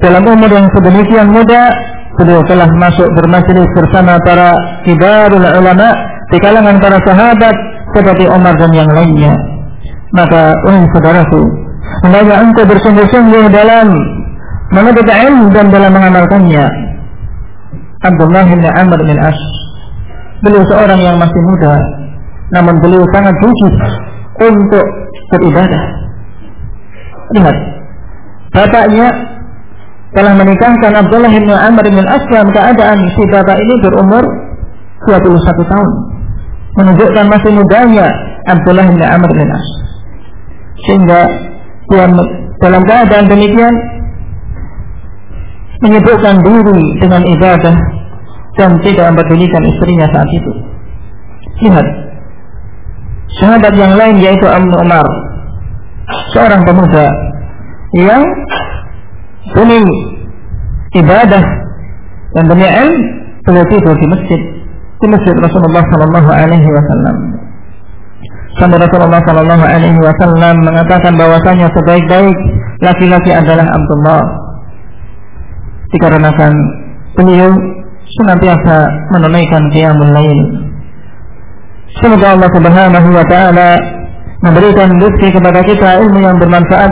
dalam umur yang sedemikian muda beliau telah masuk bermajelis bersama para kibarul ulama di kalangan para sahabat seperti Umar dan yang lainnya. Maka, wahai saudaraku, Hendaknya engkau bersungguh-sungguh dalam menuntut ilmu dan dalam mengamalkannya. Abdullah bin Amr bin As. Beliau seorang yang masih muda, namun beliau sangat khusus untuk beribadah. Lihat, bapaknya telah menikahkan Abdullah bin Amr bin As dalam keadaan si bapak ini berumur 21 tahun. Menunjukkan masih mudanya Abdullah bin Amr bin As. Sehingga dalam keadaan demikian menyebutkan diri dengan ibadah dan tidak mempedulikan istrinya saat itu. Lihat, sahabat yang lain yaitu Abu Umar, seorang pemuda yang demi ibadah dan demi ilmu beliau tidur di masjid di masjid Rasulullah Sallallahu Alaihi Wasallam. Sampai Rasulullah Sallallahu Alaihi Wasallam mengatakan bahwasanya sebaik-baik laki-laki adalah Abdullah Dikarenakan beliau senantiasa menunaikan qiyamul lail. Semoga Allah Subhanahu wa taala memberikan rezeki kepada kita ilmu yang bermanfaat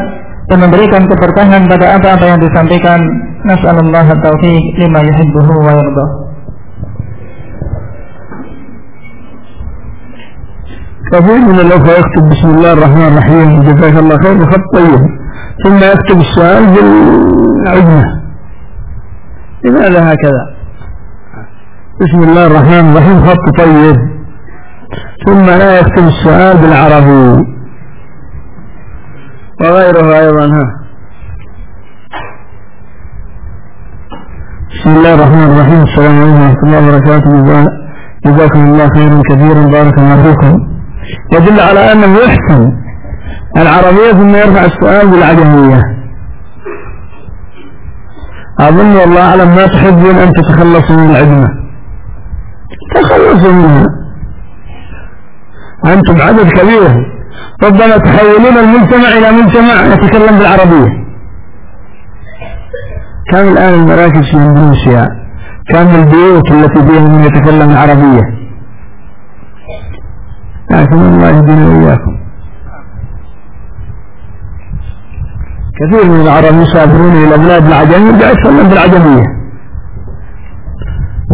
dan memberikan keberkahan pada apa-apa yang disampaikan. Nas'alullah taufiq lima yuhibbuhu wa yardah. كثير من الأخوة يكتب بسم الله الرحمن الرحيم جزاك الله خير بخط طيب ثم يكتب السؤال بالعجمة لماذا هكذا. بسم الله الرحمن الرحيم. خط طيب. ثم لا يكتب السؤال بالعربي وغيره أيضا ها. بسم الله الرحمن الرحيم. السلام عليكم ورحمة الله وبركاته. جزاكم الله خيرا كثيرا بارك الله فيكم. يدل على أنه يحسن العربية ثم يرفع السؤال بالعجمية. أظن والله أعلم ما تحبون أن تتخلصوا من العجمة تخلصوا منها. أنتم عدد كبير. ربما تحولون المجتمع إلى مجتمع يتكلم بالعربية. كم الآن المراكز في إندونيسيا. كم البيوت التي فيها من يتكلم العربية. لكن الله يهدينا وإياكم. كثير من العرب يسافرون إلى بلاد العجم يتكلم بالعجمية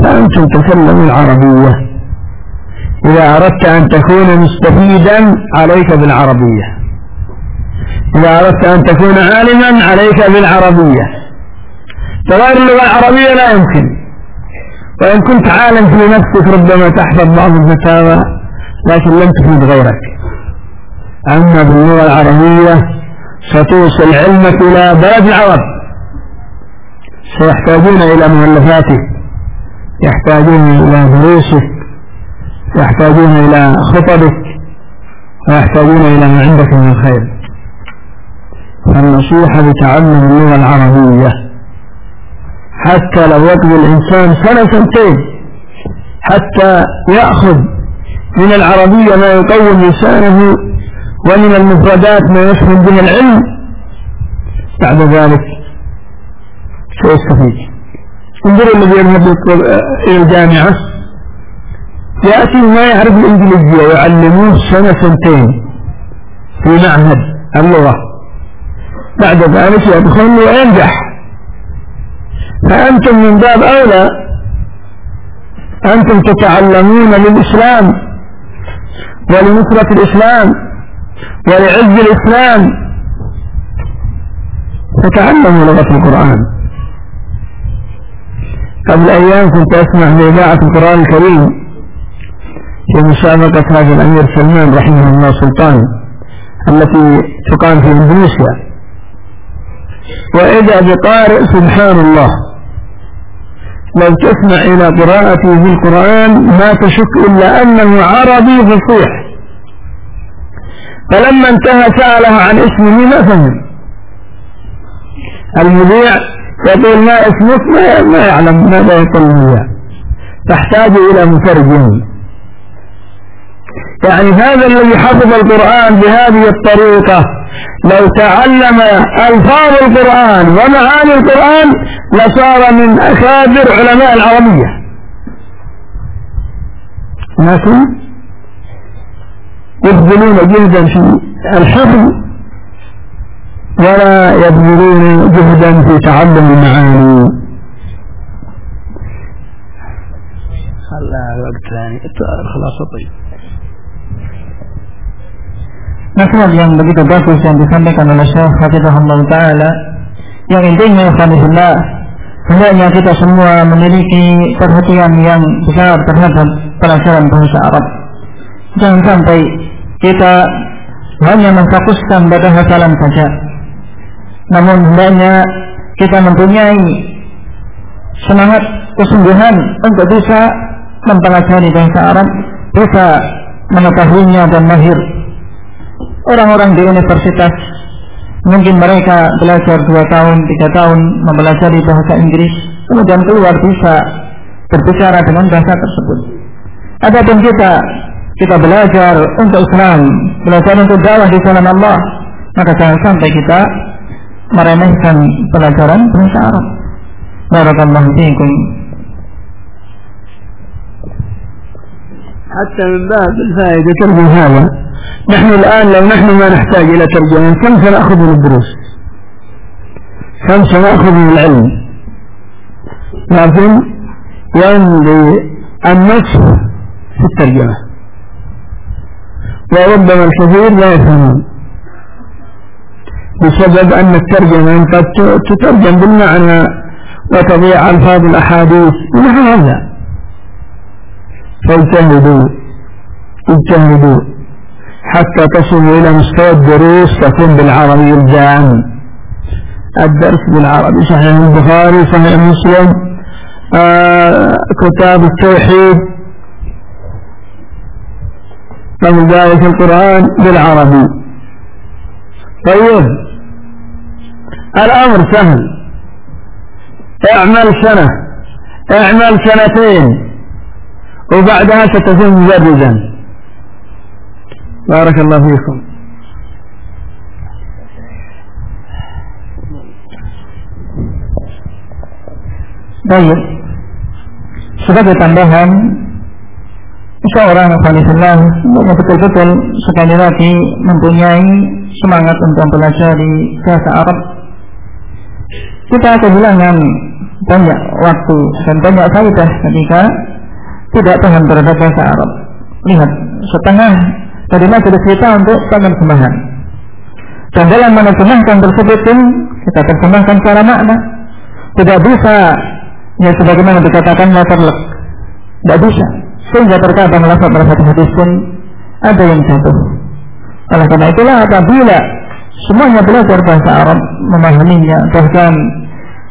فأنتم تكلموا العربية. إذا أردت أن تكون مستفيدا عليك بالعربية. إذا أردت أن تكون عالما عليك بالعربية. تغير اللغة العربية لا يمكن. وإن كنت عالم في نفسك ربما تحفظ بعض الفتاوى لكن لم تفيد غيرك. أما باللغة العربية ستوصل علمك إلى بلد العرب. سيحتاجون إلى مؤلفاتك يحتاجون إلى دروسك يحتاجون إلى خطبك ويحتاجون إلى ما عندك من الخير. فالنصيحة بتعلم اللغة العربية. حتى لو يقضي الإنسان سنة سنتين حتى يأخذ من العربية ما يقوم لسانه ومن المفردات ما يفهم به العلم. بعد ذلك سيستفيد انظروا الذي يذهب إلى الجامعة. يأتي ما يعرف الإنجليزية ويعلموه سنة سنتين في معهد اللغة. بعد ذلك يدخل وينجح. فأنتم من باب أولى. أنتم تتعلمون للإسلام ولنصرة الإسلام. ولعز الإسلام. فتعلموا لغة القرآن. قبل أيام كنت أسمع بإذاعة القرآن الكريم في مسابقة هذا الأمير سلمان رحمه الله سلطان التي تقام في إندونيسيا. وإذا بقارئ سبحان الله لو تسمع إلى قراءته في القرآن ما تشك إلا أنه عربي فصيح. فلما انتهى سأله عن اسمه ما فهم. المذيع يقول ما اسمك؟ ما, يعلم ماذا يقول المذيع؟ تحتاج إلى مترجم يعني هذا الذي حفظ القرآن بهذه الطريقة لو تعلم ألفاظ القرآن ومعاني القرآن لصار من أكابر علماء العربية. لكن يبذلون جهدا في الحفظ ولا يبذلون جهدا في تعلم المعاني خلها وقت ثاني خلاص طيب Nasihat yang begitu bagus yang disampaikan oleh Syekh Hafizahullah Ta'ala Yang intinya Alhamdulillah Hendaknya kita semua memiliki perhatian yang besar terhadap pelajaran bahasa Arab Jangan sampai kita hanya memfokuskan pada hafalan saja Namun hendaknya kita mempunyai semangat kesungguhan untuk bisa mempelajari bahasa Arab Bisa mengetahuinya dan mahir orang-orang di universitas mungkin mereka belajar dua tahun, tiga tahun mempelajari bahasa Inggris, kemudian keluar bisa berbicara dengan bahasa tersebut. Adapun kita kita belajar untuk Islam, belajar untuk dakwah di jalan Allah, maka jangan sampai kita meremehkan pelajaran bahasa Arab. Barakallahu fiikum. حتى من باب الفائدة ترجو هذا نحن الآن لو نحن ما نحتاج إلى ترجمة كم سنأخذ من الدروس كم سنأخذ من العلم لكن يمضي النصف في الترجمة وربما الكثير لا يفهمون. بسبب أن الترجمة قد تترجم بالمعنى وتضيع ألفاظ الأحاديث. ونحو هذا. فاجتهدوا. اجتهدوا. حتى تصلوا إلى مستوى الدروس تكون بالعربي الجام الدرس بالعربي. صحيح البخاري صحيح مسلم. آه كتاب التوحيد. ومن ذلك القرآن بالعربي. طيب. الأمر سهل. اعمل سنة. اعمل سنتين. وبعدها ستكون مجردا بارك الله فيكم. Baik Sebagai tambahan Seorang Islam Yang betul-betul sekali lagi Mempunyai semangat untuk mempelajari bahasa Arab Kita kehilangan banyak waktu dan banyak faidah ketika tidak paham terhadap bahasa Arab. Lihat, setengah dari majelis kita untuk penerjemahan. Dan dalam menerjemahkan tersebut pun kita terjemahkan secara makna. Tidak bisa ya sebagaimana dikatakan. Tidak bisa. Sehingga terkadang lafaz-lafaz hadis pun ada yang jatuh. Oleh karena itulah apabila semuanya belajar bahasa Arab memahaminya bahkan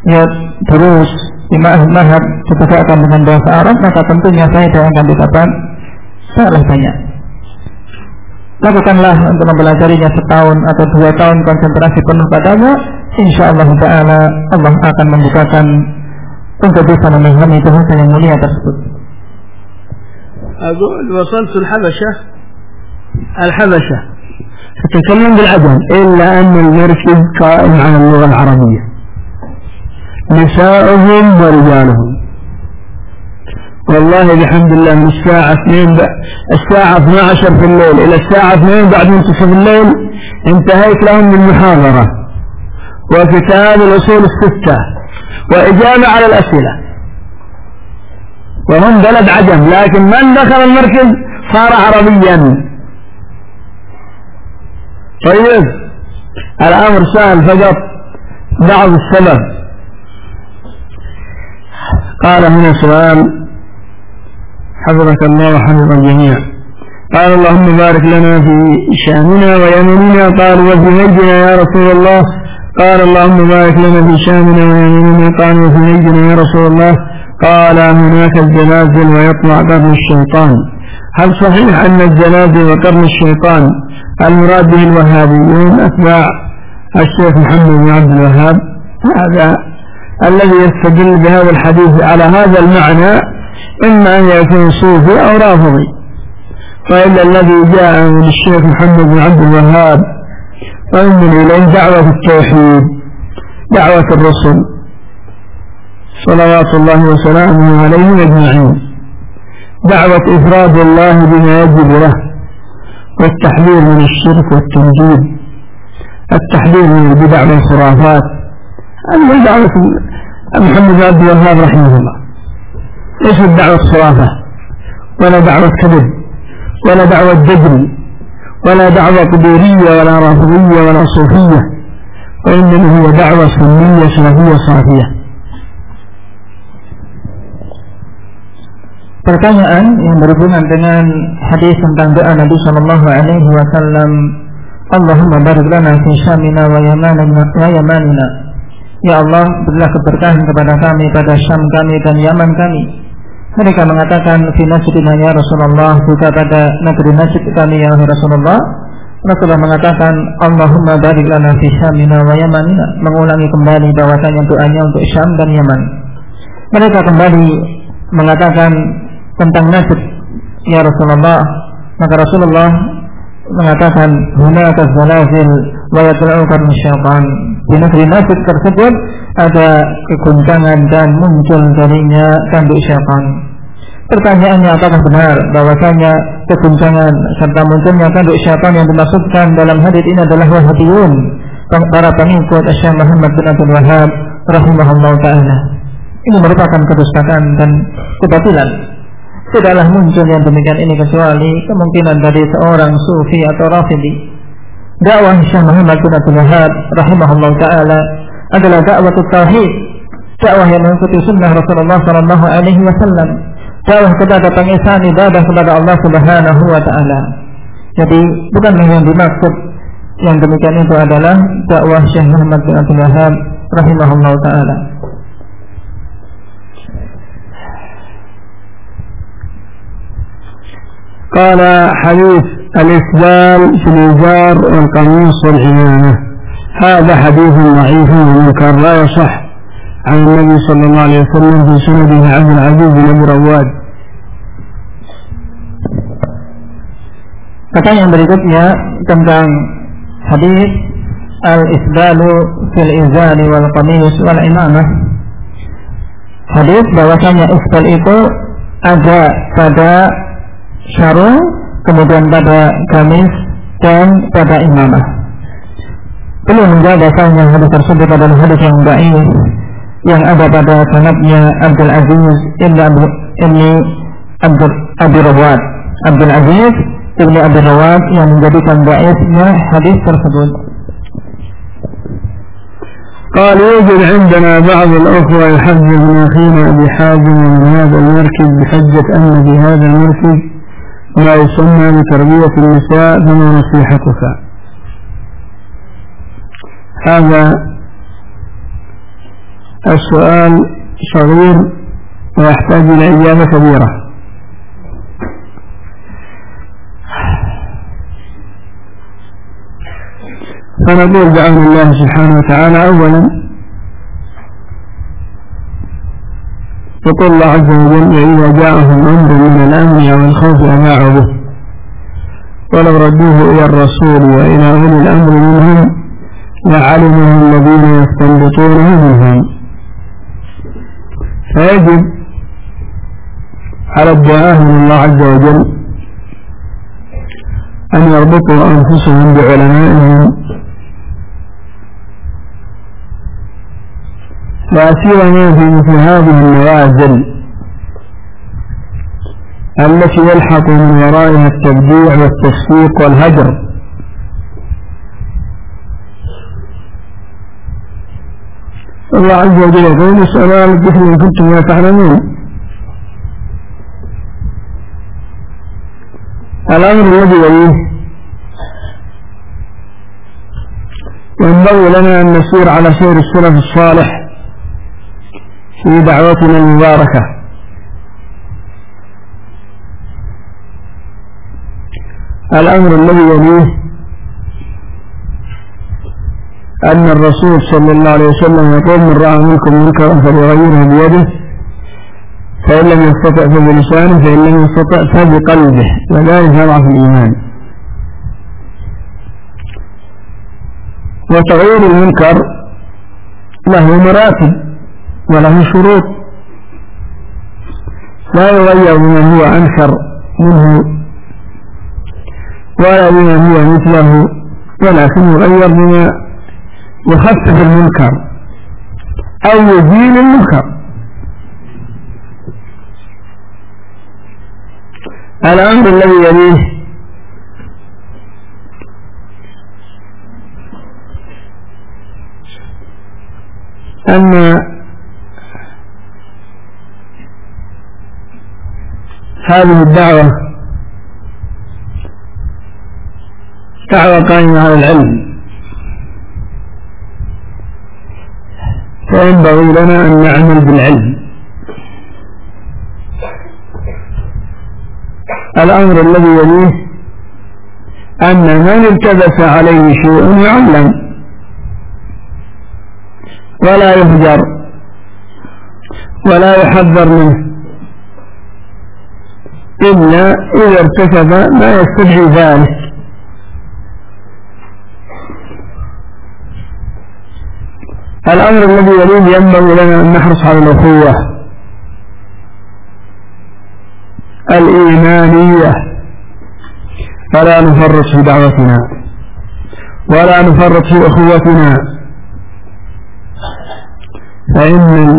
ya terus di mahad akan dengan bahasa Arab maka tentunya saya akan didapat sangatlah banyak lakukanlah untuk mempelajarinya setahun atau dua tahun konsentrasi penuh padanya insya Allah Taala Allah akan membukakan untuk bisa memahami bahasa yang mulia tersebut. أقول وصلت الحبشة الحبشة. تتكلم بالعجم إلا أن المركز قائم على اللغة العربية. نساؤهم ورجالهم. والله بحمد الله من الساعة 2 ب... الساعة 12 في الليل إلى الساعة 2 بعد منتصف الليل انتهيت لهم من محاضرة. وكتاب الأصول الستة. وإجابة على الأسئلة. وهم بلد عجم لكن من دخل المركز؟ صار عربيا. طيب الأمر سهل فقط. بعض السبب. قال هنا سؤال. حفظك الله وحفظ الجميع. قال اللهم بارك لنا في شامنا ويمننا. قال وفي نجدنا يا رسول الله. قال اللهم بارك لنا في شامنا ويمننا. قال وفي نجدنا يا رسول الله. قال هناك الزلازل ويطلع قرن الشيطان. هل صحيح أن الزلازل وقرن الشيطان المراد به الوهابيون أتباع الشيخ محمد بن عبد الوهاب؟ هذا الذي يستدل بهذا الحديث على هذا المعنى إما أن يكون صوفي أو رافضي. وإلا الذي جاء من الشيخ محمد بن عبد الوهاب فإنه إليه دعوة التوحيد دعوة الرسل. صلوات الله وسلامه عليهم أجمعين. دعوة إفراد الله بما يجب له والتحذير من الشرك والتنجيب التحذير من البدع والخرافات. هذه دعوة محمد عبد الوهاب رحمه الله. ليست دعوة خرافة ولا دعوة كذب ولا دعوة دجل ولا دعوة قبورية ولا رافضية ولا صوفية وإنما هي دعوة سنية سلفية صافية. Pertanyaan yang berhubungan dengan hadis tentang doa Nabi Shallallahu Alaihi Wasallam, Allahumma barik lana fi syamina wa yamanina. Ya Allah, berilah keberkahan kepada kami pada Syam kami dan Yaman kami. Mereka mengatakan fi nasrina ya Rasulullah juga pada negeri nasib kami ya Rasulullah. Rasulullah mengatakan Allahumma barik lana fi syamina wa yamanina mengulangi kembali bahwasanya doanya untuk Syam dan Yaman. Mereka kembali mengatakan tentang nasib. Ya Rasulullah maka Rasulullah mengatakan hunaka zalazil wa yatla'ukan syaitan. Di negeri nasib tersebut ada keguncangan dan muncul darinya tanduk syaitan. Pertanyaannya apakah benar bahwasanya keguncangan serta munculnya tanduk syaitan yang dimaksudkan dalam hadis ini adalah wahabiyun para pengikut Syekh Muhammad bin Abdul Wahab rahimahullah taala. Ini merupakan kedustaan dan kebatilan tidaklah muncul yang demikian ini kecuali kemungkinan dari seorang sufi atau rafidi. Dakwah Syekh Muhammad bin Abdul Wahab rahimahullah taala adalah dakwah tauhid, dakwah yang mengikuti sunnah Rasulullah sallallahu alaihi wasallam, dakwah kepada pengisahan ibadah kepada Allah Subhanahu wa taala. Jadi bukan yang dimaksud yang demikian itu adalah dakwah Syekh Muhammad bin Abdul Wahab rahimahullah taala. قال حديث الإسبال في الإزار والقميص والعمامة هذا حديث ضعيف ومنكر لا يصح عن النبي صلى الله عليه وسلم في سنده عبد العزيز بن أبي رواد Pertanyaan berikutnya tentang hadis al-isbalu fil izari wal qamis wal imamah. Hadis bahwasanya isbal itu ada pada sarung, kemudian pada gamis dan pada imamah. Belum menjadi dasarnya hadis tersebut adalah hadis yang baik yang ada pada sanadnya Abdul Aziz ibn Abdul ibn Abdul Abi Rawat. Abdul Aziz ibn Abi Rawat yang menjadikan baiknya hadis tersebut. قال يوجد عندنا بعض الأخوة يحذر من أخينا أبي حازم من هذا المركز بحجة أن في هذا المركز ما يسمى بتربية النساء فما نصيحتك. هذا السؤال صغير ويحتاج إلى إجابة كبيرة. فنقول بعون الله سبحانه وتعالى أولا يقول الله عز وجل وإذا جاءهم أمر من الأمن أو الخوف أذاعوا به. ولو ردوه إلى الرسول وإلى أولي الأمر منهم لعلمه الذين يستنبطونه منهم فيجب على الدعاة من الله عز وجل أن يربطوا أنفسهم بعلمائهم سيما في مثل هذه النوازل التي يلحق من ورائها التبديع والتفسيق والهجر. الله عز وجل يقول اسأل أهل إن كنتم لا تعلمون. الأمر الذي يليه ينبغي لنا أن نسير على سير السلف الصالح. في دعوتنا المباركة. الأمر الذي يليه أن الرسول صلى الله عليه وسلم يقول من رأى منكم منكرا فليغيره بيده فإن لم يستطع فبلسانه فإن لم يستطع فبقلبه. وذلك يضعف الإيمان. وتغيير المنكر له مراتب. وله شروط. لا يغير بما هو أنكر منه ولا بما هو مثله ولكن يغير بما يخفف المنكر أو يزيل المنكر. الأمر الذي يليه أن هذه الدعوة دعوة قائمة على العلم. فينبغي لنا أن نعمل بالعلم. الأمر الذي يليه أن من التبس عليه شيء يعلم ولا يهجر ولا يحذر منه. إلا إذا ارتكب ما يستدعي ذلك. الأمر الذي يليه ينبغي لنا أن نحرص على الأخوة الإيمانية. فلا نفرط في دعوتنا ولا نفرط في أخوتنا. فإن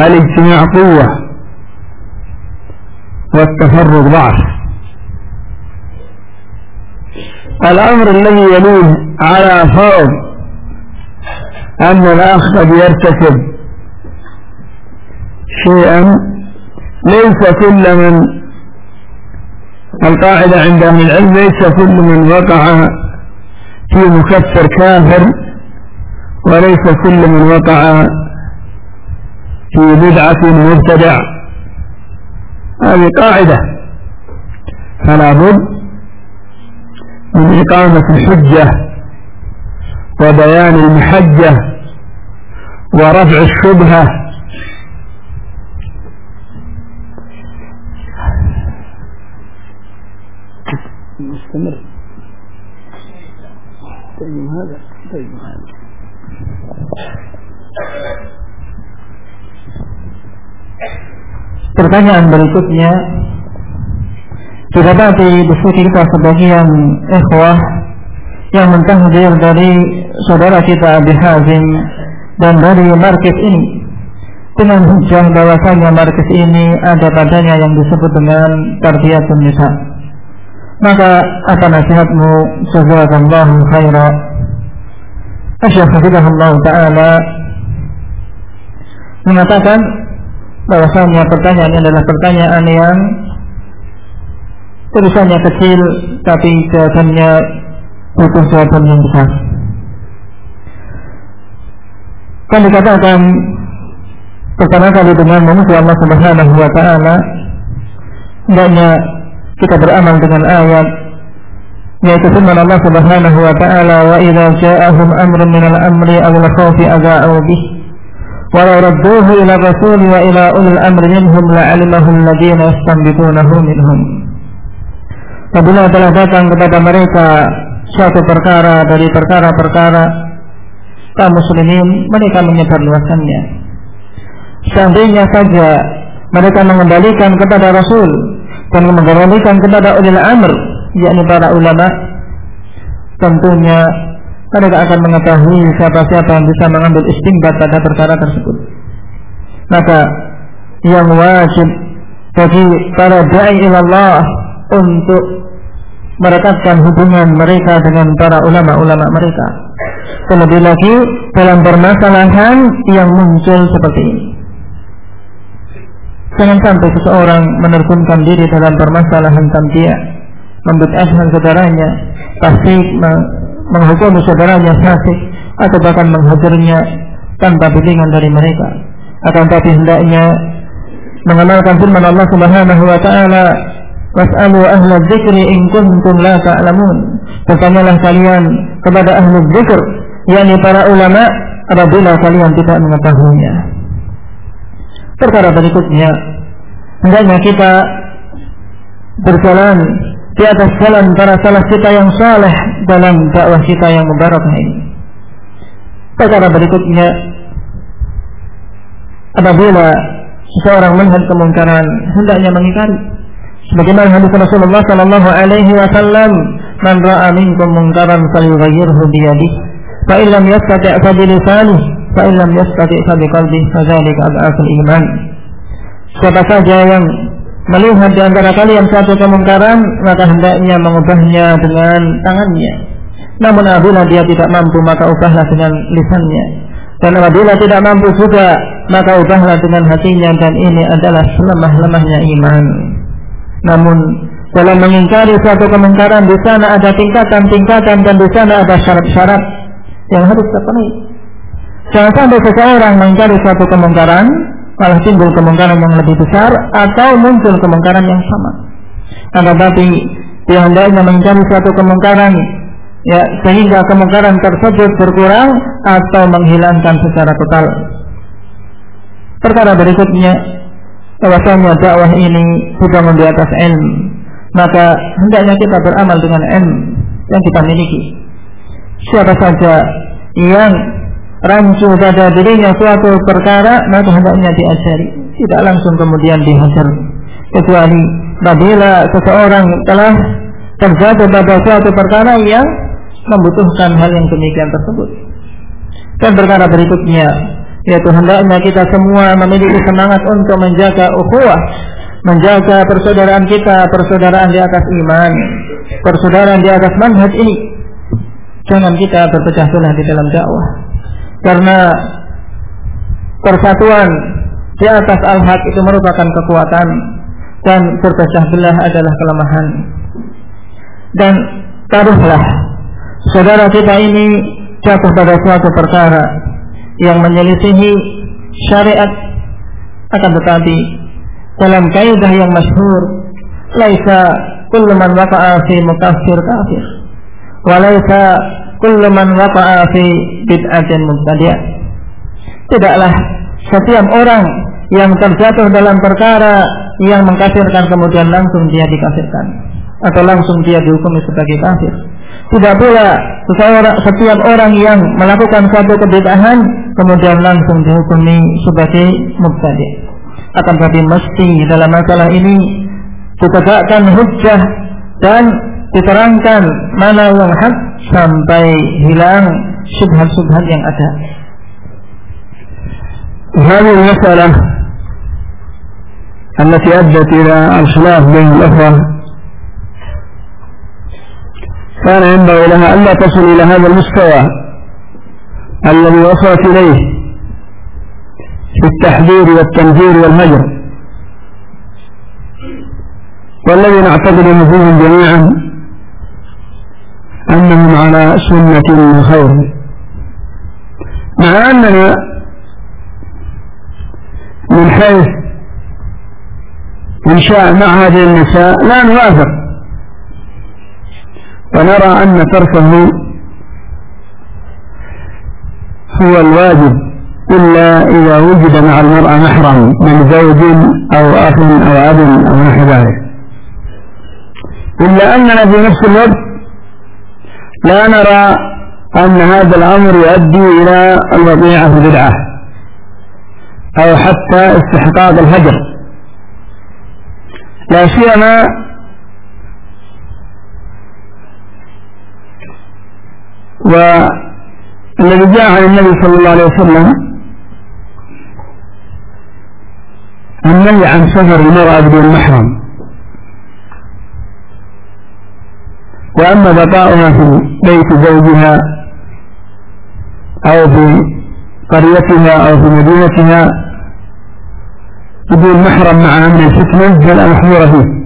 الاجتماع قوة. والتفرق ضعف الأمر الذي يليه على فرض أن الأخ قد يرتكب شيئا ليس كل من القاعدة عند أهل العلم ليس كل من وقع في مكفر كافر وليس كل من وقع في بدعة مبتدع. هذه قاعدة. فلا بد من إقامة الحجة وبيان المحجة ورفع الشبهة. مستمر. طيب هذا طيب هذا. Pertanyaan berikutnya. Didapati buku kita sebagian ikhwah Yang mentahdir dari saudara kita Abi Hazim Dan dari markis ini? Dengan hujah bahwasanya markis ini Ada padanya yang disebut dengan Tarbiyatun Nisa. Maka apa nasihatmu? Jazakallahu khaira Asyaf Allah Ta'ala. Mengatakan bahwasanya pertanyaan adalah pertanyaan yang tulisannya kecil tapi jawabannya butuh jawaban yang besar. Kan dikatakan pertama kali dengan memuji Allah Subhanahu wa taala hendaknya kita beramal dengan ayat yaitu firman Allah Subhanahu wa taala wa idza ja'ahum amrun min al-amri aw al-khawfi adha'u bih ولو ردوه إلى الرسول وإلى أولي الأمر منهم لعلمه الذين يستنبطونه منهم apabila telah datang kepada mereka suatu perkara dari perkara-perkara kaum muslimin mereka menyebarluaskannya seandainya saja mereka mengembalikan kepada Rasul dan mengembalikan kepada ulil amr yakni para ulama tentunya mereka akan mengetahui siapa-siapa yang bisa mengambil istimbat pada perkara tersebut maka yang wajib bagi para da'i Allah untuk merekatkan hubungan mereka dengan para ulama-ulama mereka. Terlebih lagi dalam permasalahan yang muncul seperti ini. Jangan sampai seseorang menerjunkan diri dalam permasalahan tamtia, membid'ahkan saudaranya, tasik, menghukum saudaranya fasik, atau bahkan menghajarnya tanpa bimbingan dari mereka. Akan tapi hendaknya mengamalkan firman Allah Subhanahu wa taala Was'alu ahla dzikri in kuntum la ta'lamun. Bertanyalah kalian kepada ahli dzikr, yakni para ulama apabila kalian tidak mengetahuinya. Perkara berikutnya, hendaknya kita berjalan di atas jalan para salah kita yang saleh dalam dakwah kita yang mubarakah ini. Perkara berikutnya, apabila seseorang melihat kemungkaran, hendaknya mengingkari Sebagaimana hadis Rasulullah sallallahu alaihi wasallam, "Man ra'a minkum munkaran falyughayyirhu bi yadihi, fa in lam yastati' fa bi lisanihi, fa in lam yastati' fa bi qalbihi, fa dzalika adhaful iman." Siapa saja yang melihat di antara kalian satu kemungkaran, maka hendaknya mengubahnya dengan tangannya. Namun apabila dia tidak mampu, maka ubahlah dengan lisannya. Dan apabila tidak mampu juga, maka ubahlah dengan hatinya dan ini adalah selemah-lemahnya iman. Namun dalam mengingkari suatu kemungkaran di sana ada tingkatan-tingkatan dan di sana ada syarat-syarat yang harus terpenuhi. Jangan sampai seseorang mengingkari suatu kemungkaran malah timbul kemungkaran yang lebih besar atau muncul kemungkaran yang sama. Akan tetapi hendaknya mengingkari suatu kemungkaran ya sehingga kemungkaran tersebut berkurang atau menghilangkan secara total. Perkara berikutnya bahwasanya dakwah ini dibangun di atas ilmu maka hendaknya kita beramal dengan ilmu yang kita miliki siapa saja yang rancu pada dirinya suatu perkara maka hendaknya diajari tidak langsung kemudian dihajar kecuali apabila seseorang telah terjatuh pada suatu perkara yang membutuhkan hal yang demikian tersebut dan perkara berikutnya yaitu hendaknya kita semua memiliki semangat untuk menjaga ukhuwah, menjaga persaudaraan kita, persaudaraan di atas iman, persaudaraan di atas manhaj ini. Jangan kita berpecah belah di dalam dakwah. Karena persatuan di atas al-haq itu merupakan kekuatan dan berpecah belah adalah kelemahan. Dan taruhlah saudara kita ini jatuh pada suatu perkara yang menyelisihi syariat akan tetapi dalam kaidah yang masyhur laisa kullu man waqa'a fi mukaffir kafir wa laisa kullu man waqa'a fi bid'atin mubtadi' tidaklah setiap orang yang terjatuh dalam perkara yang mengkafirkan kemudian langsung dia dikafirkan atau langsung dia dihukumi sebagai kafir tidak pula seseorang, setiap orang yang melakukan suatu kebid'ahan kemudian langsung dihukumi sebagai mubtadi. Akan tetapi mesti dalam masalah ini ditegakkan hujjah dan diterangkan mana yang hak sampai hilang subhan-subhan yang ada. هذه المسألة التي أدت إلى الخلاف بين الأخوة كان ينبغي لها ألا تصل إلى هذا المستوى الذي وصلت إليه في التحذير والتنذير والهجر والذي نعتقد فيهم جميعا أنهم على سنة وخير مع أننا من حيث إنشاء معهد النساء لا نوافق. ونرى أن تركه هو الواجب إلا إذا وجد مع المرأة محرم من زوج أو أخ أو أب أو نحو ذلك. إلا أننا في نفس الوقت لا نرى أن هذا الأمر يؤدي إلى الوضيعة في البدعة أو حتى استحقاق الهجر. لا سيما والذي جاء عن النبي صلى الله عليه وسلم النهي عن سفر المرأة بدون محرم. وأما بقاؤها في بيت زوجها أو في قريتها أو في مدينتها بدون محرم مع أمن الفتنة فلا محظور فيه.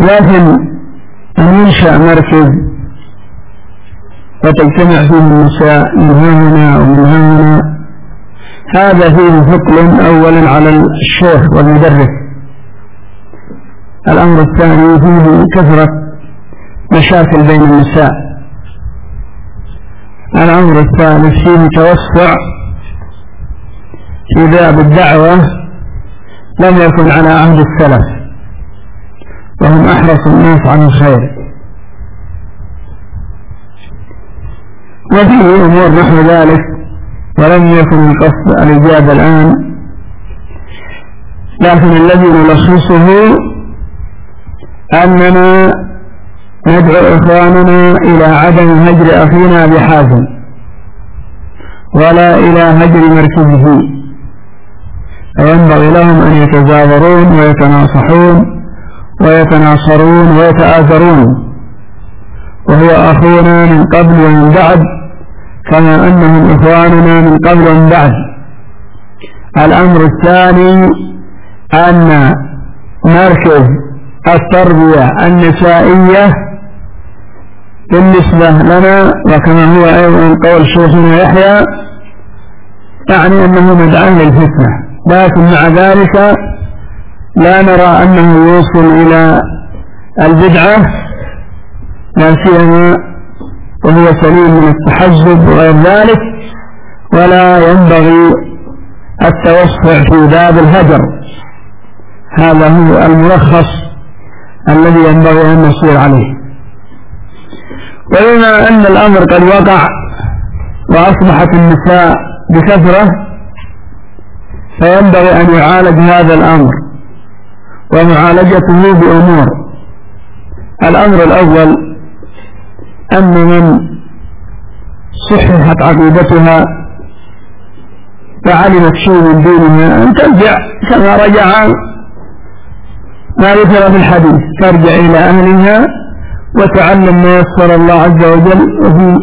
لكن أن ينشأ مركز وتجتمع فيه النساء من هنا ومن هنا هذا فيه ثقل أولا على الشيخ والمدرس. الأمر الثاني فيه كثرة مشاكل بين النساء. الأمر الثالث فيه توسع في باب الدعوة لم يكن على عهد السلف وهم أحرص الناس عن الخير. وفيه أمور نحو ذلك ولم يكن القصد الإجابة الآن لكن الذي نلخصه أننا ندعو إخواننا إلى عدم هجر أخينا بحازم ولا إلى هجر مركزه. فينبغي لهم أن يتزاورون ويتناصحون ويتناصرون ويتآثرون وهو أخونا من قبل ومن بعد كما أنهم إخواننا من قبل ومن بعد. الأمر الثاني أن مركز التربية النسائية بالنسبة لنا وكما هو أيضا قول شيخنا يحيى يعني أنه مدعاة للفتنة. لكن مع ذلك لا نرى أنه يوصل إلى البدعة لا سيما وهو سليم من التحزب وغير ذلك ولا ينبغي التوسع في باب الهجر. هذا هو الملخص الذي ينبغي أن نسير عليه. وبما أن الأمر قد وقع وأصبحت النساء بكثرة فينبغي أن يعالج هذا الأمر ومعالجته بأمور. الأمر الأول أن من صححت عقيدتها وعلمت شيء من دينها أن ترجع كما رجع ما ذكر في الحديث ترجع إلى أهلها وتعلم ما يسر الله عز وجل وفي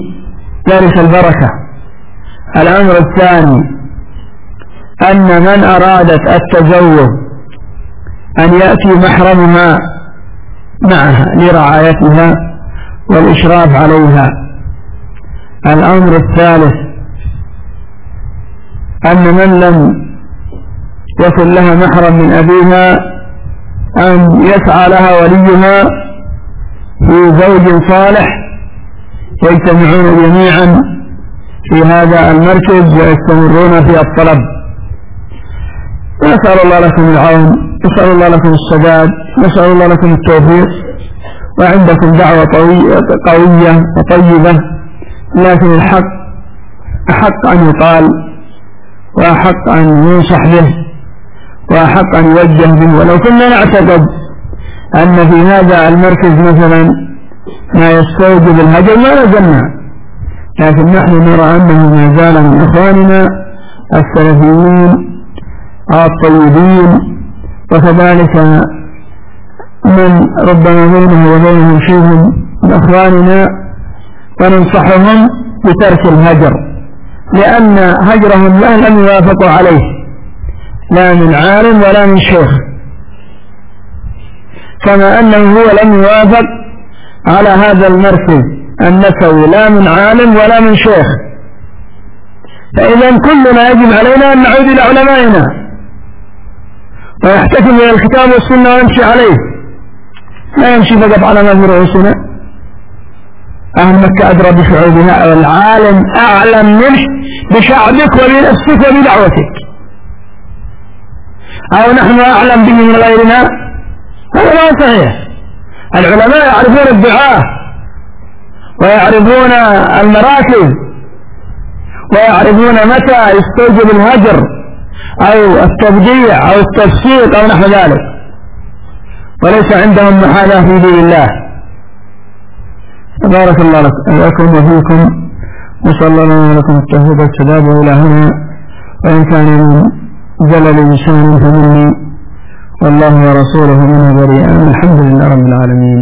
ذلك البركة. الأمر الثاني أن من أرادت التزوج أن يأتي محرمها معها لرعايتها والإشراف عليها. الأمر الثالث أن من لم يكن لها محرم من أبيها أن يسعى لها وليها في زوج صالح يجتمعون جميعا في هذا المركز ويستمرون في الطلب. نسأل الله لكم العون نسأل الله لكم السداد نسأل الله لكم التوفيق. وعندكم دعوة قوية وطيبة لكن الحق أحق أن يقال وأحق أن ينصح به. وأحق أن يوجه به. ولو كنا نعتقد أن في هذا المركز مثلا ما يستوجب الهجر ما نزلنا. لكن نحن نرى أنه ما زال من إخواننا السلفيين الطيبين وكذلك من ربما بينه وبينهم شيء من أخواننا وننصحهم بترك الهجر لأن هجرهم لا لم يوافقوا عليه. لا من عالم ولا من شيخ. كما أنه هو لم يوافق على هذا المركز النسوي لا من عالم ولا من شيخ. فإذا كلنا يجب علينا أن نعود إلى علمائنا. ويحتكم إلى الكتاب والسنة ويمشي عليه. لا يمشي فقط على ما في رؤوسنا. أهل مكة أدرى بشعوبها. والعالم أعلم منه بشعبك وبنفسك وبدعوتك أو نحن أعلم به من غيرنا؟ هذا ما صحيح. العلماء يعرفون الدعاء ويعرفون المراكز ويعرفون متى يستوجب الهجر أو التبديع أو التفسيق أو نحو ذلك. وليس عندهم محاذاة في دين الله. بارك الله لكم وفيكم وصلى الله لكم التوفيق والسداد وإلى هنا وإن كان زلل لسان فمني والله ورسوله منه بريئا الحمد لله رب العالمين.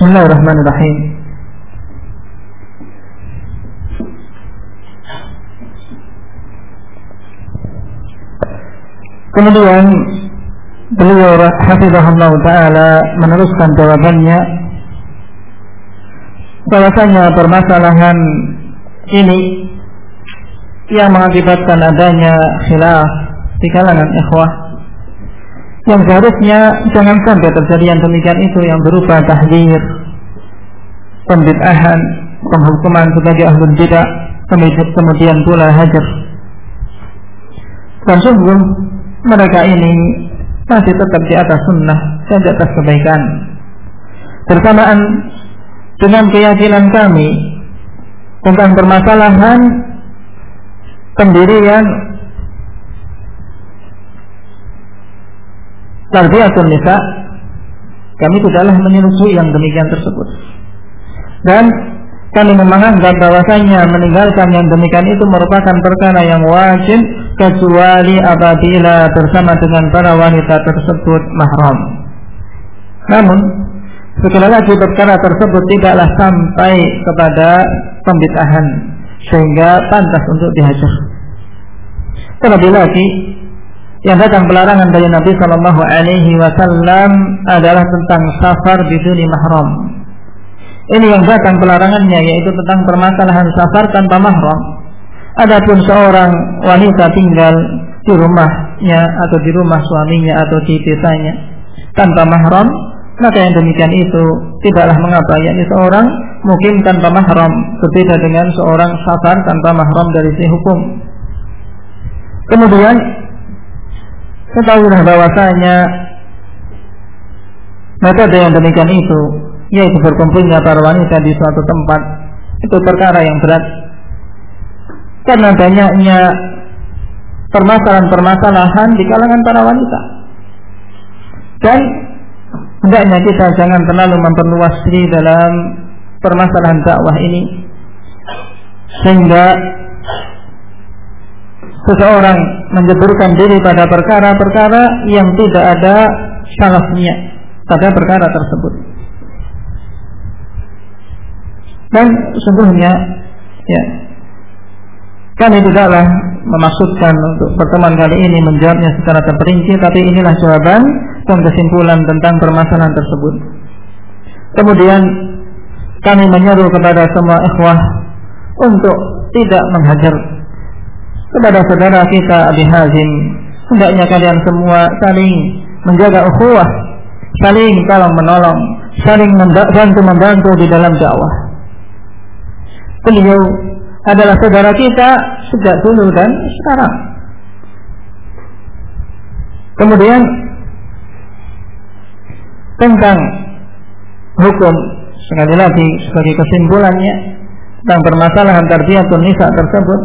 Bismillahirrahmanirrahim Kemudian beliau hafizahullah taala meneruskan jawabannya bahwasanya permasalahan ini yang mengakibatkan adanya khilaf di kalangan ikhwah yang seharusnya jangan sampai terjadi yang demikian itu yang berupa tahdir, pembid'ahan, penghukuman sebagai ahlul bidah, kemudian pula hajar. Dan sungguh mereka ini masih tetap di atas sunnah dan di atas kebaikan. Bersamaan dengan keyakinan kami tentang permasalahan pendirian tarbiyatun nisa kami tidaklah menyelesaikan yang demikian tersebut dan kami menganggap bahwasanya meninggalkan yang demikian itu merupakan perkara yang wajib kecuali apabila bersama dengan para wanita tersebut mahram. Namun sekali lagi perkara tersebut tidaklah sampai kepada pembitahan sehingga pantas untuk dihajar. Terlebih lagi yang datang pelarangan dari Nabi Shallallahu Alaihi Wasallam adalah tentang safar biduni mahram. Ini yang datang pelarangannya yaitu tentang permasalahan safar tanpa mahram. Adapun seorang wanita tinggal di rumahnya atau di rumah suaminya atau di desanya tanpa mahram, maka yang demikian itu tidaklah mengapa yakni seorang mungkin tanpa mahram berbeda dengan seorang safar tanpa mahram dari si hukum. Kemudian Ketahuilah bahwasanya metode yang demikian itu yaitu berkumpulnya para wanita di suatu tempat itu perkara yang berat karena banyaknya permasalahan-permasalahan di kalangan para wanita dan hendaknya kita jangan terlalu memperluas diri dalam permasalahan dakwah ini sehingga seseorang menjeburkan diri pada perkara-perkara yang tidak ada salahnya pada perkara tersebut. Dan sungguhnya ya kami tidaklah memaksudkan untuk pertemuan kali ini menjawabnya secara terperinci tapi inilah jawaban dan kesimpulan tentang permasalahan tersebut. Kemudian kami menyeru kepada semua ikhwah untuk tidak menghajar kepada saudara kita Abi Hazim hendaknya kalian semua saling menjaga ukhuwah saling tolong menolong saling membantu membantu di dalam dakwah beliau adalah saudara kita sejak dulu dan sekarang. Kemudian tentang hukum sekali lagi sebagai kesimpulannya tentang permasalahan tarbiyatun nisa tersebut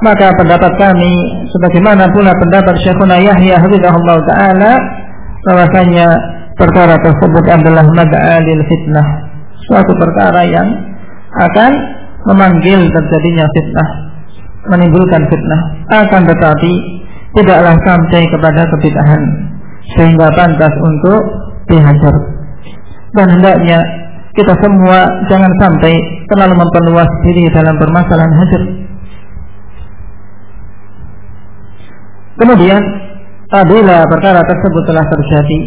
maka pendapat kami sebagaimana pula pendapat Syekhuna Yahya Hafizahullah taala bahwasanya perkara tersebut adalah mad'alil fitnah. Suatu perkara yang akan memanggil terjadinya fitnah menimbulkan fitnah. Akan tetapi tidaklah sampai kepada kebid'ahan sehingga pantas untuk dihajar. Dan hendaknya kita semua jangan sampai terlalu memperluas diri dalam permasalahan hajar. Kemudian apabila perkara tersebut telah terjadi